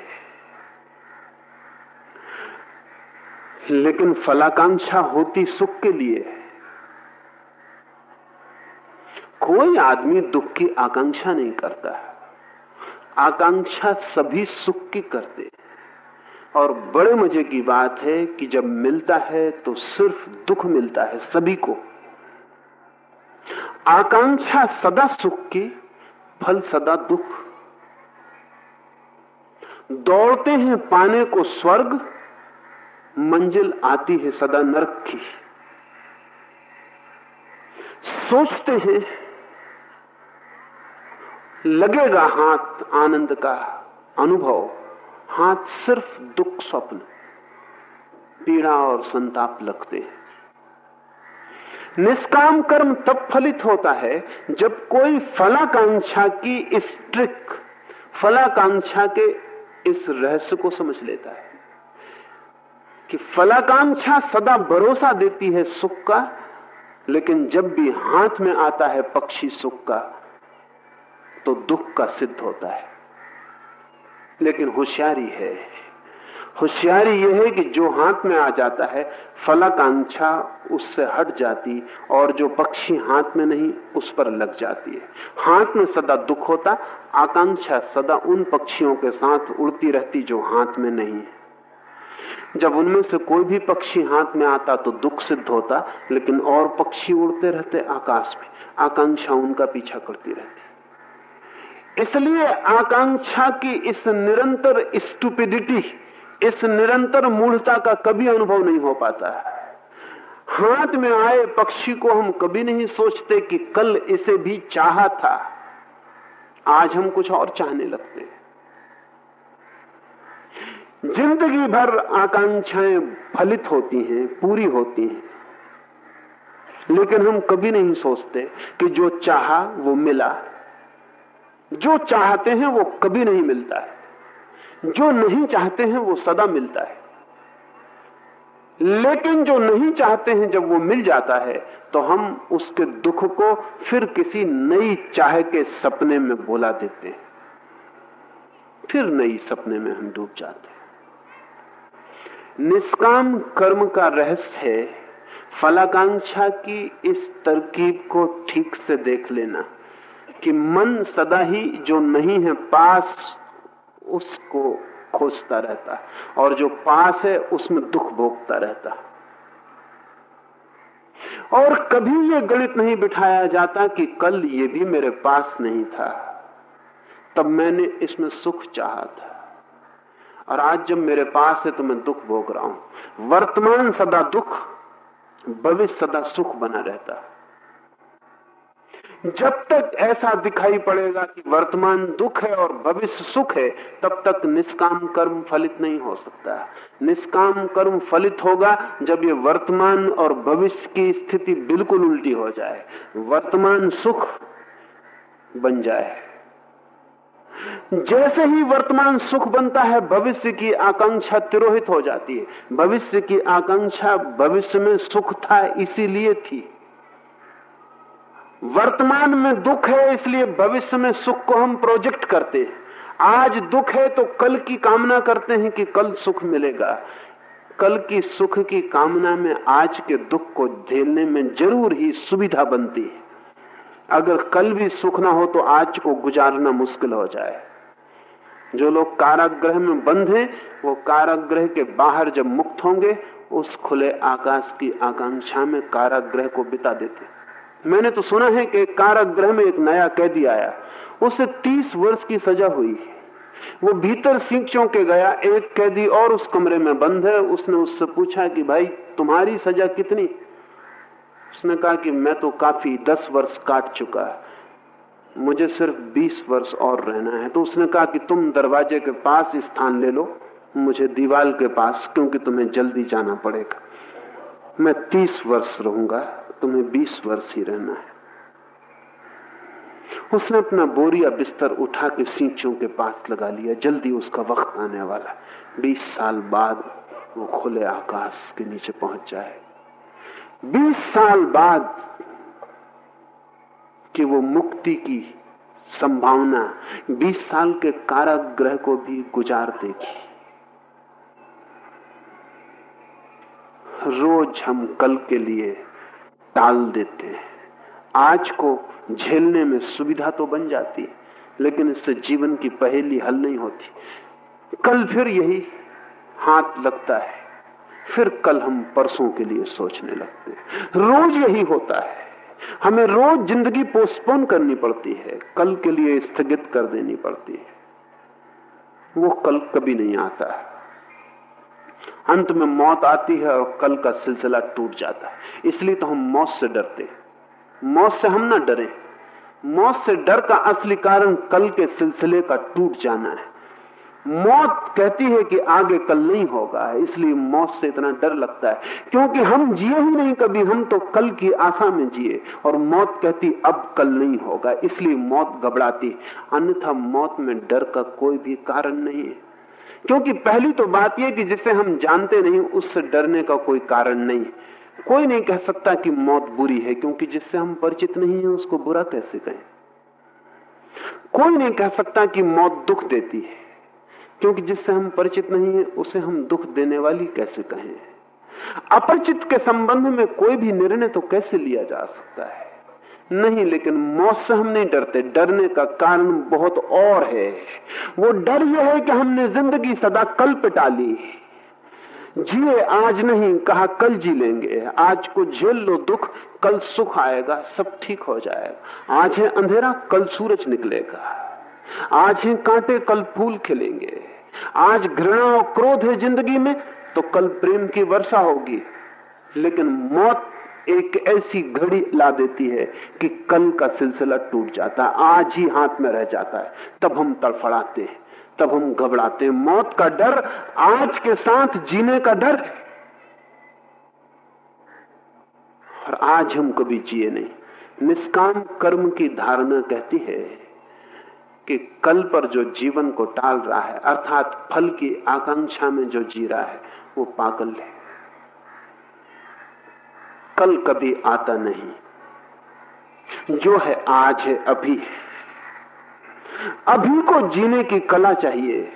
लेकिन फलाकांक्षा होती सुख के लिए। है कोई आदमी दुख की आकांक्षा नहीं करता। है आकांक्षा सभी सुख की करते और बड़े मज़े की बात है कि जब मिलता है तो सिर्फ़ दुख मिलता है सभी को। आकांक्षा सदा सुख की, फल सदा दुख। दौड़ते हैं पाने को स्वर्ग, मंजिल आती है सदा नरक की। सोचते हैं, लगेगा हाथ आनंद का अनुभव, हाथ सिर्फ़ दुख स्वप्न, पीड़ा और संताप लगते हैं। निष्काम कर्म तब फलित होता है जब कोई फलाकांक्षा की इस ट्रिक फलाकांक्षा के इस रहस्य को समझ लेता है। कि फलाकांक्षा सदा भरोसा देती है सुख का, लेकिन जब भी हाथ में आता है पक्षी सुख का तो दुख का सिद्ध होता है। लेकिन होशियारी है। होशियारी यह है कि जो हाथ में आ जाता है, फलाकांक्षा उससे हट जाती और जो पक्षी हाथ में नहीं, उस पर लग जाती है। हाथ में सदा दुख होता, आकांक्षा सदा उन पक्षियों के साथ उड़ती रहती जो हाथ में नहीं है। जब उनमें से कोई भी पक्षी हाथ में आता तो दुख सिद्ध होता, लेकिन और पक्षी उड़ते रहते आकाश में। आकांक्षा उनका पीछा करती रहती। इसलिए आकांक्षा की इस निरंतर स्टूपिडिटी इस निरंतर मूढ़ता का कभी अनुभव नहीं हो पाता। है हाथ में आए पक्षी को हम कभी नहीं सोचते कि कल इसे भी चाहा था। आज हम कुछ और चाहने लगते ज़िंदगी भर आकांक्षाएँ फलित होती हैं, पूरी होती हैं। लेकिन हम कभी नहीं सोचते कि जो चाहा वो मिला। जो चाहते हैं वो कभी नहीं मिलता है। जो नहीं चाहते हैं वो सदा मिलता है। लेकिन जो नहीं चाहते हैं जब वो मिल जाता है तो हम उसके दुख को फिर किसी नई चाह के सपने में बोला देते हैं। फिर नई सपने में हम डूब जाते हैं। निष्काम कर्म का रहस्य है। फलाकांक्षा की इस तरकीब को ठीक से देख लेना कि मन सदा ही जो नहीं है, पास उसको खोजता रहता और जो पास है उसमें दुख भोगता रहता और कभी यह गणित नहीं बिठाया जाता कि कल ये भी मेरे पास नहीं था। तब मैंने इसमें सुख चाहा था। और आज जब मेरे पास है तो मैं दुख भोग रहा हूँ। वर्तमान सदा दुख, भविष्य सदा सुख बना रहता है। जब तक ऐसा दिखाई पड़ेगा कि वर्तमान दुख है और भविष्य सुख है, तब तक निष्काम कर्म फलित नहीं हो सकता। निष्काम कर्म फलित होगा जब ये वर्तमान और भविष्य की स्थिति बिल्कुल उल्टी हो जाए। वर्तमान सुख बन जाए। जैसे ही वर्तमान सुख बनता है, भविष्य की आकांक्षा तिरोहित हो जाती है। भविष्य की आकांक्षा भविष्य में सुख था, इसीलिए थी। वर्तमान में दुख है, इसलिए भविष्य में सुख को हम प्रोजेक्ट करते हैं। आज दुख है तो कल की कामना करते हैं कि कल सुख मिलेगा। कल की सुख की कामना में आज के दुख को झेलने में ज़रूर ही सुविधा बनती है। अगर कल भी सुख ना हो तो आज को गुजारना मुश्किल हो जाए। जो लोग कारागृह में बंद हैं, वो कारागृह के बाहर जब मुक्त होंगे, उस खुले आकाश की आकांक्षा में कारागृह को बिता देते मैंने तो सुना है कि कारागृह में एक नया कैदी आया। उसे तीस वर्ष की सजा हुई वो भीतर सींचों के गया, एक कैदी और उस कमरे में बंद है। उसने उससे पूछा कि भाई, तुम्हारी सजा कितनी? उसने कहा कि मैं तो काफ़ी दस वर्ष काट चुका है। मुझे सिर्फ़ बीस वर्ष और रहना है। तो उसने कहा कि तुम दरवाजे के पास स्थान ले लो, मुझे दीवाल के पास, क्योंकि तुम्हें जल्दी जाना पड़ेगा। मैं तीस वर्ष रहूँगा। तुम्हें बीस वर्ष ही रहना है। उसने अपना बोरिया बिस्तर उठा के सींचों के पास लगा लिया। जल्दी उसका वक्त आने वाला। बीस साल बाद वो खुले आकाश के नीचे पहुँच जाए। बीस साल बाद कि वो मुक्ति की संभावना बीस साल के कारागृह को भी गुजार देगी रोज हम कल के लिए टाल देते हैं। आज को झेलने में सुविधा तो बन जाती है, लेकिन इससे जीवन की पहेली हल नहीं होती। कल फिर यही हाथ लगता है, फिर कल हम परसों के लिए सोचने लगते हैं। रोज यही होता है। हमें रोज ज़िंदगी पोस्टपोन करनी पड़ती है, कल के लिए स्थगित कर देनी पड़ती है। वो कल कभी नहीं आता है। अंत में मौत आती है और कल का सिलसिला टूट जाता है। इसलिए तो हम मौत से डरते हैं। मौत से हम ना डरे। मौत से डर का असली कारण कल के सिलसिले का टूट जाना है। मौत कहती है कि आगे कल नहीं होगा, इसलिए मौत से इतना डर लगता है। क्योंकि हम जिए ही नहीं कभी, हम तो कल की आशा में जिए। और मौत कहती, अब कल नहीं होगा, इसलिए मौत घबराती अन्यथा मौत में डर का कोई भी कारण नहीं है। क्योंकि पहली तो बात यह कि जिसे हम जानते नहीं, उससे डरने का कोई कारण नहीं। कोई नहीं कह सकता कि मौत बुरी है, क्योंकि जिससे हम परिचित नहीं है, उसको बुरा कैसे कहें? कोई नहीं कह सकता कि मौत दुख देती है, क्योंकि जिससे हम परिचित नहीं है, उसे हम दुख देने वाली कैसे कहें? अपरिचित के संबंध में कोई भी निर्णय तो कैसे लिया जा सकता है? नहीं, लेकिन मौत से हम नहीं डरते। डरने का कारण बहुत और है। वो डर यह है कि हमने ज़िंदगी सदा कल पे टाली जिए आज नहीं, कहा कल जी लेंगे। आज को झेल लो दुख, कल सुख आएगा, सब ठीक हो जाएगा। आज है अंधेरा, कल सूरज निकलेगा। आज है कांटे, कल फूल खिलेंगे। आज घृणा और क्रोध है ज़िंदगी में तो कल प्रेम की वर्षा होगी। लेकिन मौत एक ऐसी घड़ी ला देती है कि कल का सिलसिला टूट जाता है, आज ही हाथ में रह जाता है। तब हम तड़फड़ाते हैं, तब हम घबराते हैं। मौत का डर, आज के साथ जीने का डर। और आज हम कभी जिए नहीं। निष्काम कर्म की धारणा कहती है कि कल पर जो जीवन को टाल रहा है, अर्थात फल की आकांक्षा में जो जी रहा है, वो पागल है। कल कभी आता नहीं। जो है आज है, अभी। अभी को जीने की कला चाहिए।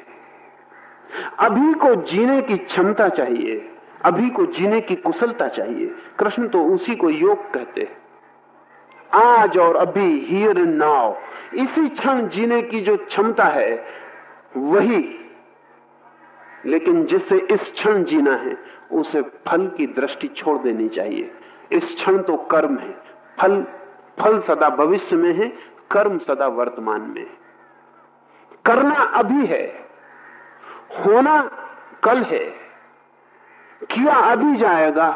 अभी को जीने की क्षमता चाहिए। अभी को जीने की कुशलता चाहिए। कृष्ण तो उसी को योग कहते आज और अभी हियर नाउ इसी क्षण जीने की जो क्षमता है, वही। लेकिन जिसे इस क्षण जीना है, उसे फल की दृष्टि छोड़ देनी चाहिए। इस क्षण तो कर्म है। फल फल सदा भविष्य में है, कर्म सदा वर्तमान में है। करना अभी है, होना कल है, किया अभी जाएगा,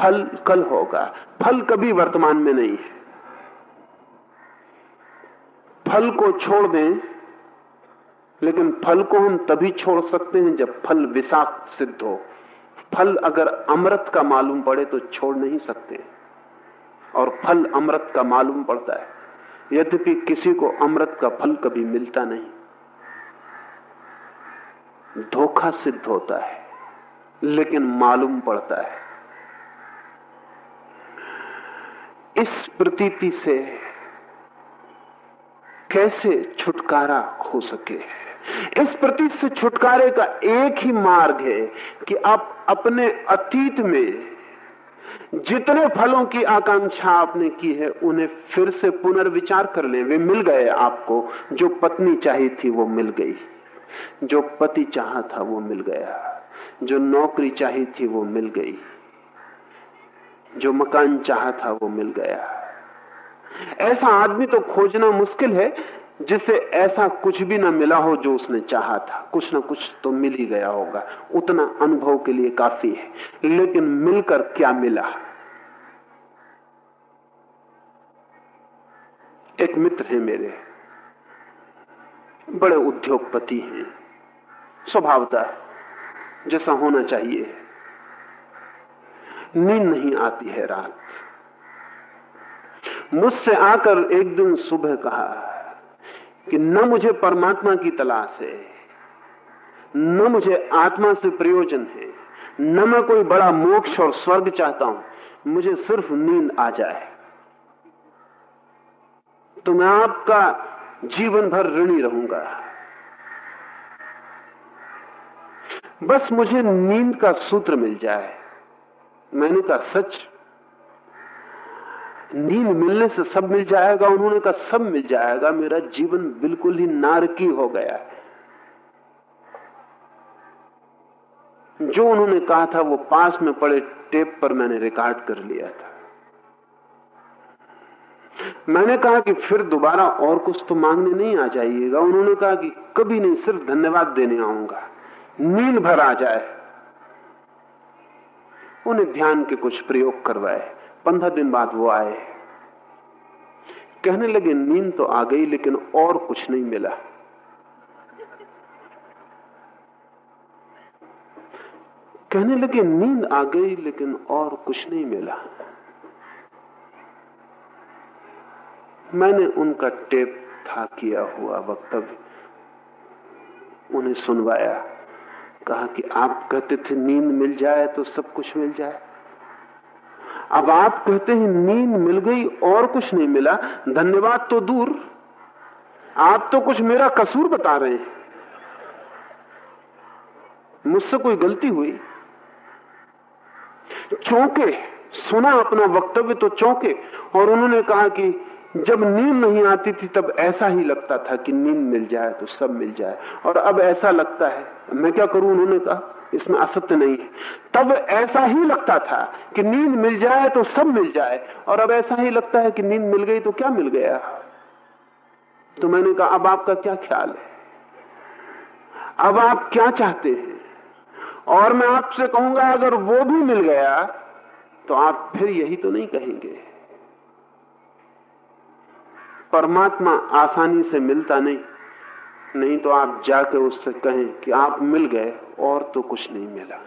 फल कल होगा। फल कभी वर्तमान में नहीं है। फल को छोड़ दें, लेकिन फल को हम तभी छोड़ सकते हैं जब फल विषाक्त सिद्ध हो। फल अगर अमृत का मालूम पड़े तो छोड़ नहीं सकते। और फल अमृत का मालूम पड़ता है। यद्यपि किसी को अमृत का फल कभी मिलता नहीं। धोखा सिद्ध होता है, लेकिन मालूम पड़ता है। इस प्रतीति से कैसे छुटकारा हो सके? इस प्रतीत से छुटकारे का एक ही मार्ग है कि आप अपने अतीत में जितने फलों की आकांक्षा आपने की है, उन्हें फिर से पुनर्विचार कर लें। वे मिल गए आपको। जो पत्नी चाहिए थी, वो मिल गई। जो पति चाहा था, वो मिल गया। जो नौकरी चाहिए थी, वो मिल गई। जो मकान चाहा था, वो मिल गया। ऐसा आदमी तो खोजना मुश्किल है जिसे ऐसा कुछ भी ना मिला हो जो उसने चाहा था। कुछ ना कुछ तो मिल ही गया होगा। उतना अनुभव के लिए काफ़ी है। लेकिन मिलकर क्या मिला? एक मित्र है मेरे। बड़े उद्योगपति हैं। स्वभावता जैसा होना चाहिए। नींद नहीं आती है रात। मुझसे आकर एक दिन सुबह कहा कि न मुझे परमात्मा की तलाश है, न मुझे आत्मा से प्रयोजन है, न मैं कोई बड़ा मोक्ष और स्वर्ग चाहता हूँ, मुझे सिर्फ़ नींद आ जाए। तो मैं आपका जीवन भर ऋणी रहूँगा। बस मुझे नींद का सूत्र मिल जाए, मैंने कहा, सच नींद मिलने से सब मिल जाएगा, उन्होंने कहा, सब मिल जाएगा, मेरा जीवन बिल्कुल ही नारकी हो गया है। जो उन्होंने कहा था, वो पास में पड़े टेप पर मैंने रिकॉर्ड कर लिया था। मैंने कहा कि फिर दोबारा और कुछ तो मांगने नहीं आ जाइएगा। उन्होंने कहा कि कभी नहीं, सिर्फ़ धन्यवाद देने आऊँगा। नींद भर आ जाए। उन्हें ध्यान के कुछ प्रयोग करवाए। पंद्रह दिन बाद वो आए। कहने लगे, नींद तो आ गई, लेकिन और कुछ नहीं मिला। कहने लगे, नींद आ गई, लेकिन और कुछ नहीं मिला। मैंने उनका टेप था किया हुआ वक्तव्य, उन्हें सुनवाया। कहा कि आप कहते थे, नींद मिल जाए तो सब कुछ मिल जाए। अब आप कहते हैं, नींद मिल गई और कुछ नहीं मिला। धन्यवाद तो दूर। आप तो कुछ मेरा कसूर बता रहे हैं। मुझसे कोई गलती हुई? चौंके। सुना अपना वक्तव्य तो चौंके। और उन्होंने कहा कि जब नींद नहीं आती थी, तब ऐसा ही लगता था कि नींद मिल जाए तो सब मिल जाए। और अब ऐसा लगता है। मैं क्या करूँ? उन्होंने कहा इसमें असत्य नहीं है। तब ऐसा ही लगता था कि नींद मिल जाए तो सब मिल जाए, और अब ऐसा ही लगता है कि नींद मिल गई तो क्या मिल गया? तो मैंने कहा, अब आपका क्या ख्याल है? अब आप क्या चाहते हैं? और मैं आपसे कहूँगा, अगर वो भी मिल गया तो आप फिर यही तो नहीं कहेंगे। परमात्मा आसानी से मिलता नहीं। नहीं तो आप जाके उससे कहें कि आप मिल गए और तो कुछ नहीं मिला।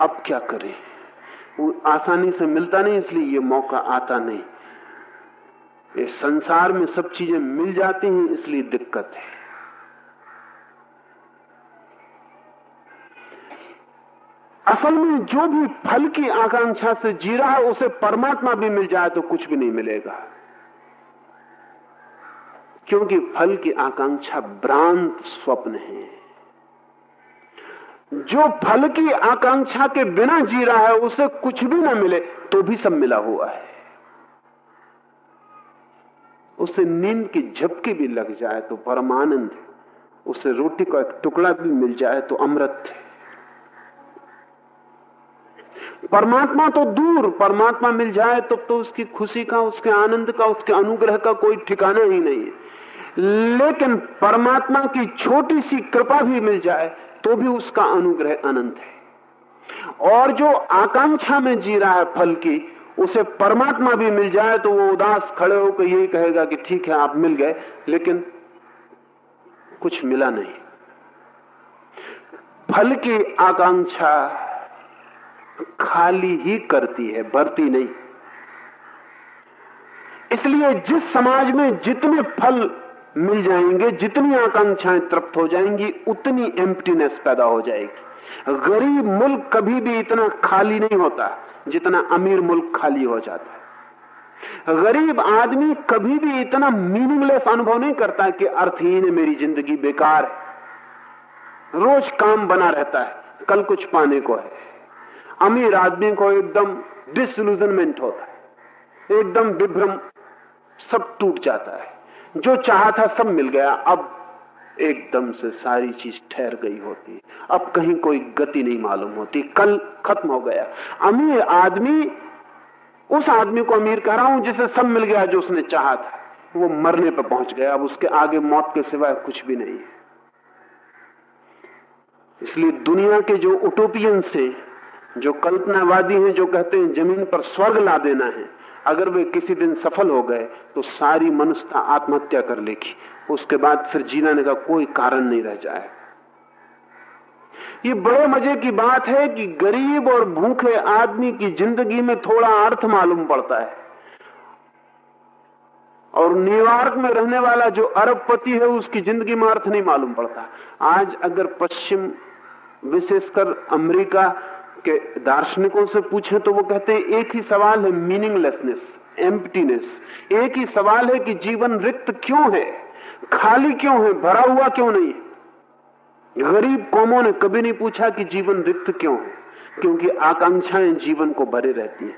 अब क्या करें? वो आसानी से मिलता नहीं, इसलिए ये मौका आता नहीं। इस संसार में सब चीज़ें मिल जाती हैं, इसलिए दिक्कत है। असल में जो भी फल की आकांक्षा से जी रहा है, उसे परमात्मा भी मिल जाए तो कुछ भी नहीं मिलेगा। क्योंकि फल की आकांक्षा भ्रांत स्वप्न है। जो फल की आकांक्षा के बिना जी रहा है उसे कुछ भी ना मिले तो भी सब मिला हुआ है। उसे नींद की झपकी भी लग जाए तो परमानंद है। उसे रोटी का एक टुकड़ा भी मिल जाए तो अमृत है। परमात्मा तो दूर परमात्मा मिल जाए तब तो, तो उसकी खुशी का उसके आनंद का उसके अनुग्रह का कोई ठिकाना ही नहीं है। लेकिन परमात्मा की छोटी सी कृपा भी मिल जाए तो भी उसका अनुग्रह अनंत है। और जो आकांक्षा में जी रहा है फल की, उसे परमात्मा भी मिल जाए तो वो उदास खड़े होकर यही कहेगा कि ठीक है, आप मिल गए, लेकिन कुछ मिला नहीं। फल की आकांक्षा खाली ही करती है, भरती नहीं। इसलिए जिस समाज में जितने फल मिल जाएँगे, जितनी आकांक्षाएँ तृप्त हो जाएँगी, उतनी एम्प्टीनेस पैदा हो जाएगी। गरीब मुल्क कभी भी इतना खाली नहीं होता, जितना अमीर मुल्क खाली हो जाता है। गरीब आदमी कभी भी इतना मीनिंगलेस अनुभव नहीं करता कि अर्थहीन है मेरी ज़िंदगी बेकार है। रोज काम बना रहता है, कल कुछ पाने को है। अमीर आदमी को एकदम डिसल्यूजनमेंट होता है, एकदम विभ्रम सब टूट जाता है। जो चाहा था सब मिल गया। अब एकदम से सारी चीज़ ठहर गई होती। अब कहीं कोई गति नहीं मालूम होती। कल खत्म हो गया। अमीर आदमी, उस आदमी को अमीर कह रहा हूँ जिसे सब मिल गया जो उसने चाहा था। वो मरने पर पहुँच गया। अब उसके आगे मौत के सिवाय कुछ भी नहीं है। इसलिए दुनिया के जो उटोपियंस हैं, जो कल्पनावादी हैं, जो कहते हैं, ज़मीन पर स्वर्ग ला देना है अगर वे किसी दिन सफल हो गए तो सारी मनुष्यता आत्महत्या कर लेगी। उसके बाद फिर जीने का कोई कारण नहीं रह जाए। ये बड़े मज़े की बात है कि गरीब और भूखे आदमी की ज़िंदगी में थोड़ा अर्थ मालूम पड़ता है। और न्यूयॉर्क में रहने वाला जो अरबपति है, उसकी ज़िंदगी में अर्थ नहीं मालूम पड़ता। आज अगर पश्चिम, विशेषकर अमेरिका के दार्शनिकों से पूछे तो वो कहते हैं, एक ही सवाल है मीनिंगलेसनेस एम्प्टीनेस एक ही सवाल है कि जीवन रिक्त क्यों है? खाली क्यों है? भरा हुआ क्यों नहीं है? गरीब कौमों ने कभी नहीं पूछा कि जीवन रिक्त क्यों है, क्योंकि आकांक्षाएँ जीवन को भरे रहती है।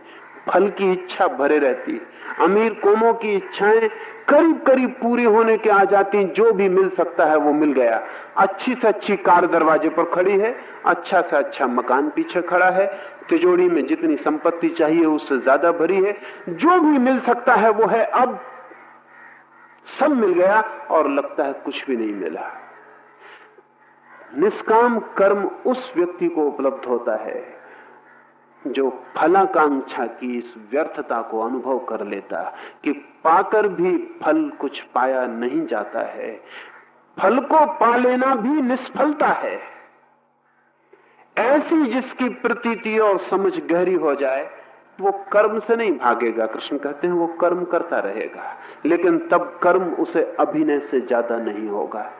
फल की इच्छा भरे रहती है। अमीर कौमों की इच्छाएँ करीब करीब पूरी होने के आ जाती, जो भी मिल सकता है वो मिल गया। अच्छी से अच्छी कार दरवाजे पर खड़ी है अच्छा से अच्छा मकान पीछे खड़ा है तिजोड़ी में जितनी संपत्ति चाहिए उससे ज़्यादा भरी है। जो भी मिल सकता है वो है, अब सब मिल गया और लगता है कुछ भी नहीं मिला। निष्काम कर्म उस व्यक्ति को उपलब्ध होता है। जो फलाकांक्षा की इस व्यर्थता को अनुभव कर लेता कि पाकर भी फल कुछ पाया नहीं जाता है, फल को पा लेना भी निष्फलता है। ऐसी जिसकी प्रतीति और समझ गहरी हो जाए, वो कर्म से नहीं भागेगा, कृष्ण कहते हैं, वो कर्म करता रहेगा, लेकिन तब कर्म उसे अभिनय से ज़्यादा नहीं होगा।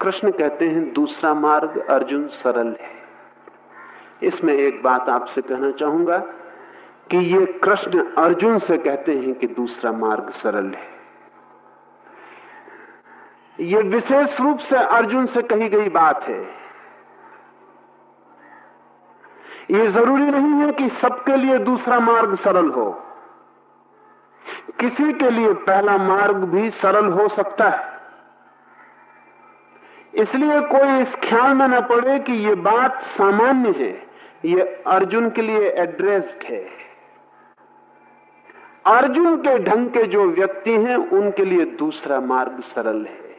कृष्ण कहते हैं, दूसरा मार्ग अर्जुन सरल है। इसमें एक बात आपसे कहना चाहूँगा कि ये कृष्ण अर्जुन से कहते हैं कि दूसरा मार्ग सरल है। ये विशेष रूप से अर्जुन से कही गई बात है। ये ज़रूरी नहीं है कि सबके लिए दूसरा मार्ग सरल हो। किसी के लिए पहला मार्ग भी सरल हो सकता है। इसलिए कोई इस ख्याल में न पड़े कि ये बात सामान्य है। ये अर्जुन के लिए एड्रेस्ड है। अर्जुन के ढंग के जो व्यक्ति हैं, उनके लिए दूसरा मार्ग सरल है।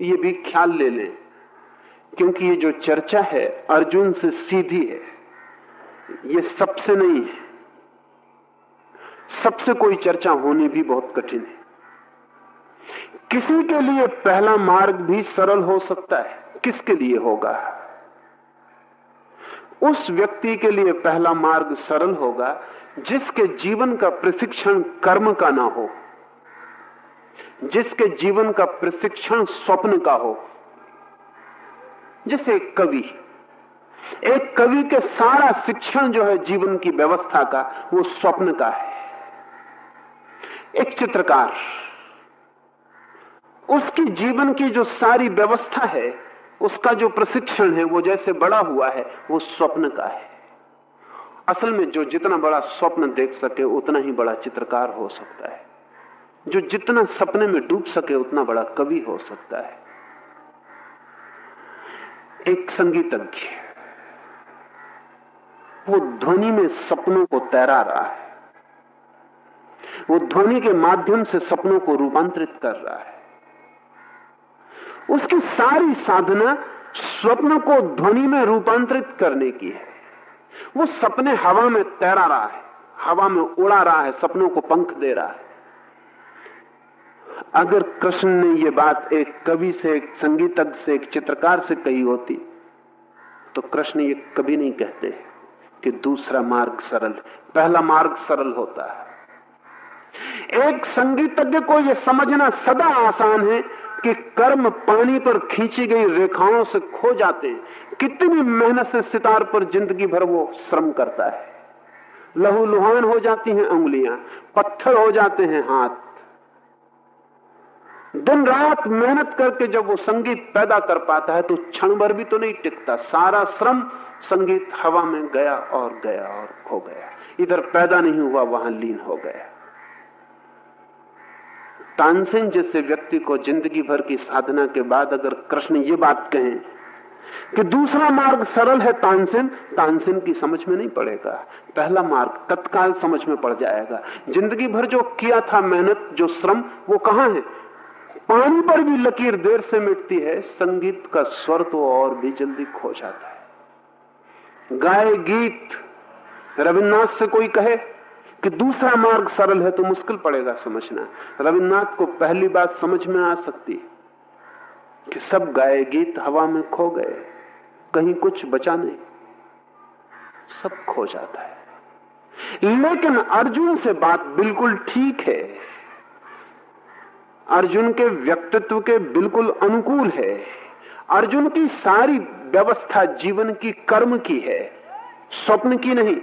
ये भी ख्याल ले लें, क्योंकि ये जो चर्चा है, अर्जुन से सीधी है। ये सबसे नहीं है। सबसे कोई चर्चा होनी भी बहुत कठिन है। किसी के लिए पहला मार्ग भी सरल हो सकता है। किसके लिए होगा? उस व्यक्ति के लिए पहला मार्ग सरल होगा, जिसके जीवन का प्रशिक्षण कर्म का ना हो, जिसके जीवन का प्रशिक्षण स्वप्न का हो। जैसे एक कवि एक कवि के सारा शिक्षण जो है जीवन की व्यवस्था का, वो स्वप्न का है। एक चित्रकार, उसकी जीवन की जो सारी व्यवस्था है उसका जो प्रशिक्षण है, वो जैसे बड़ा हुआ है, वो स्वप्न का है। असल में जो जितना बड़ा स्वप्न देख सके, उतना ही बड़ा चित्रकार हो सकता है। जो जितना सपने में डूब सके, उतना बड़ा कवि हो सकता है। एक संगीतज्ञ वो ध्वनि में सपनों को तैरा रहा है। वो ध्वनि के माध्यम से सपनों को रूपांतरित कर रहा है। उसकी सारी साधना स्वप्न को ध्वनि में रूपांतरित करने की है। वो सपने हवा में तैरा रहा है, हवा में उड़ा रहा है, सपनों को पंख दे रहा है। अगर कृष्ण ने ये बात एक कवि से, एक संगीतज्ञ से, एक चित्रकार से कही होती तो कृष्ण ये कभी नहीं कहते कि दूसरा मार्ग सरल, पहला मार्ग सरल होता है। एक संगीतज्ञ को यह समझना सदा आसान है कि कर्म पानी पर खींची गई रेखाओं से खो जाते हैं कितनी मेहनत से सितार पर ज़िंदगी भर वो श्रम करता है। लहू लुहान हो जाती हैं उंगलियाँ, पत्थर हो जाते हैं हाथ। दिन रात मेहनत करके जब वो संगीत पैदा कर पाता है तो क्षण भर भी तो नहीं टिकता। सारा श्रम संगीत हवा में गया और गया और खो गया। इधर पैदा नहीं हुआ, वहाँ लीन हो गया। तानसेन जैसे व्यक्ति को ज़िंदगी भर की साधना के बाद अगर कृष्ण ये बात कहें कि दूसरा मार्ग सरल है तानसेन तानसेन की समझ में नहीं पड़ेगा। पहला मार्ग तत्काल समझ में पड़ जाएगा। ज़िंदगी भर जो किया था मेहनत, जो श्रम, वो कहाँ है? पानी पर भी लकीर देर से मिटती है, संगीत का स्वर तो और भी जल्दी खो जाता है। गाय गीत, रविन्द्रनाथ से कोई कहे कि दूसरा मार्ग सरल है तो मुश्किल पड़ेगा समझना। रविन्द्रनाथ को पहली बात समझ में आ सकती कि सब गाए गीत हवा में खो गए, कहीं कुछ बचा नहीं, सब खो जाता है। लेकिन अर्जुन से बात बिल्कुल ठीक है। अर्जुन के व्यक्तित्व के बिल्कुल अनुकूल है। अर्जुन की सारी व्यवस्था जीवन की कर्म की है, स्वप्न की नहीं।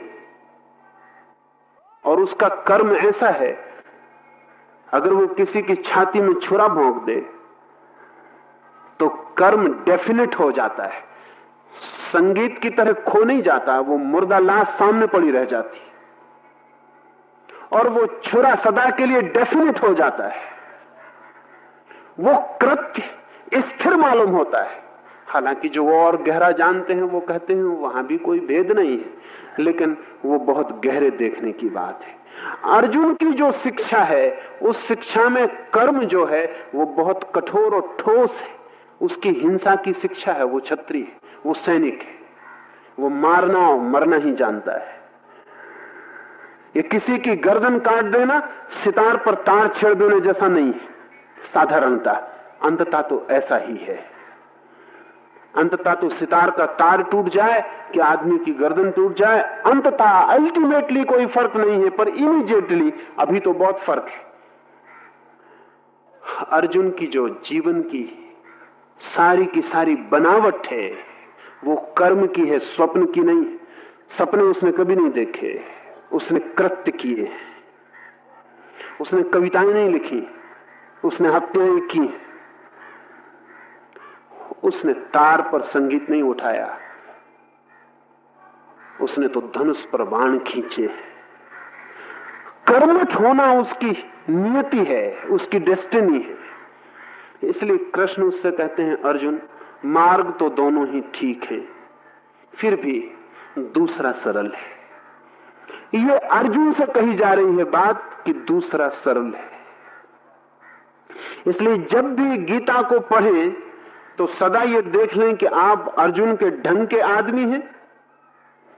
और उसका कर्म ऐसा है, अगर वो किसी की छाती में छुरा भोंक दे तो कर्म डेफिनेट हो जाता है। संगीत की तरह खो नहीं जाता, वो मुर्दा लाश सामने पड़ी रह जाती। और वो छुरा सदा के लिए डेफिनेट हो जाता है। वो कृत्य स्थिर मालूम होता है। हालाँकि जो और गहरा जानते हैं, वो कहते हैं, वहाँ भी कोई भेद नहीं है। लेकिन वो बहुत गहरे देखने की बात है। अर्जुन की जो शिक्षा है, उस शिक्षा में कर्म जो है, वो बहुत कठोर और ठोस है। उसकी हिंसा की शिक्षा है, वो छत्री है, वो सैनिक है। वो मारना और मरना ही जानता है। ये किसी की गर्दन काट देना, सितार पर तार छेड़ देने जैसा नहीं है। साधारणता, अंतता तो ऐसा ही है। अंतता तो सितार का तार टूट जाए कि आदमी की गर्दन टूट जाए। अंतता अल्टीमेटली कोई फ़र्क नहीं है, पर इमीडिएटली अभी तो बहुत फ़र्क है। अर्जुन की जो जीवन की सारी की सारी बनावट है, वो कर्म की है, स्वप्न की नहीं। सपने उसने कभी नहीं देखे। उसने कृत्य किए। उसने कविताएँ नहीं लिखी। उसने हत्याएँ की। उसने तार पर संगीत नहीं उठाया। उसने तो धनुष पर बाण खींचे कर्मठ होना उसकी नियति है, उसकी डेस्टिनी है। इसलिए कृष्ण उससे कहते हैं, अर्जुन, मार्ग तो दोनों ही ठीक है, फिर भी दूसरा सरल है। ये अर्जुन से कही जा रही है बात कि दूसरा सरल है। इसलिए जब भी गीता को पढ़ें तो सदा ये देख लें कि आप अर्जुन के ढंग के आदमी हैं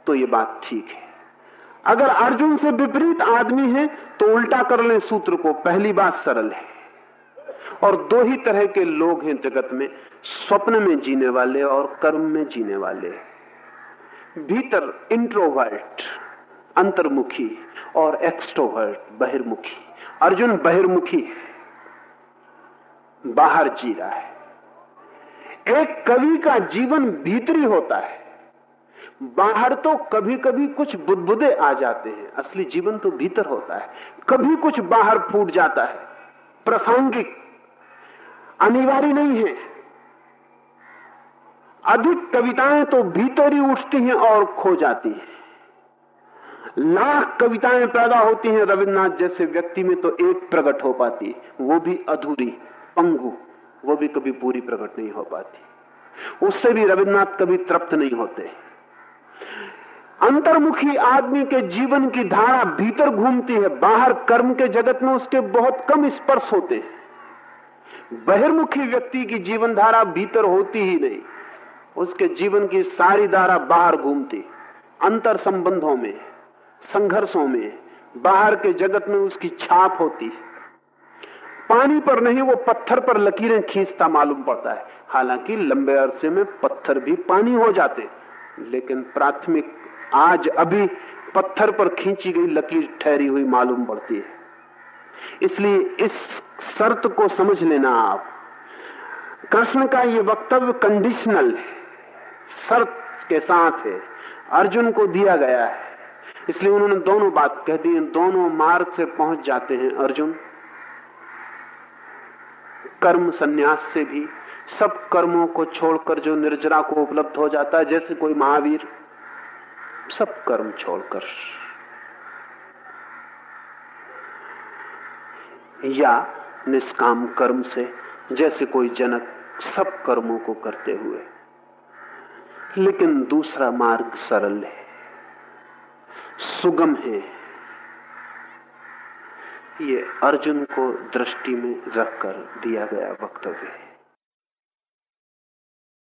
तो ये बात ठीक है। अगर अर्जुन से विपरीत आदमी है तो उल्टा कर लें सूत्र को, पहली बात सरल है। और दो ही तरह के लोग हैं जगत में, स्वप्न में जीने वाले और कर्म में जीने वाले। भीतर इंट्रोवर्ट, अंतर्मुखी और एक्सट्रोवर्ट, बहिर्मुखी। अर्जुन बहिर्मुखी है, बाहर जी रहा है। एक कवि का जीवन भीतरी होता है। बाहर तो कभी कभी कुछ बुदबुदे आ जाते हैं। असली जीवन तो भीतर होता है। कभी कुछ बाहर फूट जाता है। प्रासंगिक। अनिवार्य नहीं है। अधिक कविताएँ तो भीतर ही उठती हैं और खो जाती हैं। लाख कविताएँ पैदा होती हैं। रविन्द्रनाथ जैसे व्यक्ति में तो एक प्रकट हो पाती वो भी अधूरी, पंगु। वो भी कभी पूरी प्रकट नहीं हो पाती। उससे भी रविन्द्रनाथ कभी तृप्त नहीं होते। अंतर्मुखी आदमी के जीवन की धारा भीतर घूमती है, बाहर कर्म के जगत में उसके बहुत कम स्पर्श होते हैं। बहिर्मुखी व्यक्ति की जीवन धारा भीतर होती ही नहीं, उसके जीवन की सारी धारा बाहर घूमती। अंतर संबंधों में, संघर्षों में, बाहर के जगत में उसकी छाप होती है। पानी पर नहीं, वो पत्थर पर लकीरें खींचता मालूम पड़ता है। हालाँकि लंबे अरसे में पत्थर भी पानी हो जाते, लेकिन प्राथमिक आज अभी पत्थर पर खींची गई लकीर ठहरी हुई मालूम पड़ती है। इसलिए इस शर्त को समझ लेना आप। कृष्ण का ये वक्तव्य कंडीशनल है, शर्त के साथ है, अर्जुन को दिया गया है। इसलिए उन्होंने दोनों बात कह दी दोनों मार्ग से पहुँच जाते हैं अर्जुन। कर्म संन्यास से भी सब कर्मों को छोड़कर जो निर्जरा को उपलब्ध हो जाता है, जैसे कोई महावीर, सब कर्म छोड़कर। या निष्काम कर्म से, जैसे कोई जनक, सब कर्मों को करते हुए। लेकिन दूसरा मार्ग सरल है, सुगम है। ये अर्जुन को दृष्टि में रखकर दिया गया वक्तव्य है।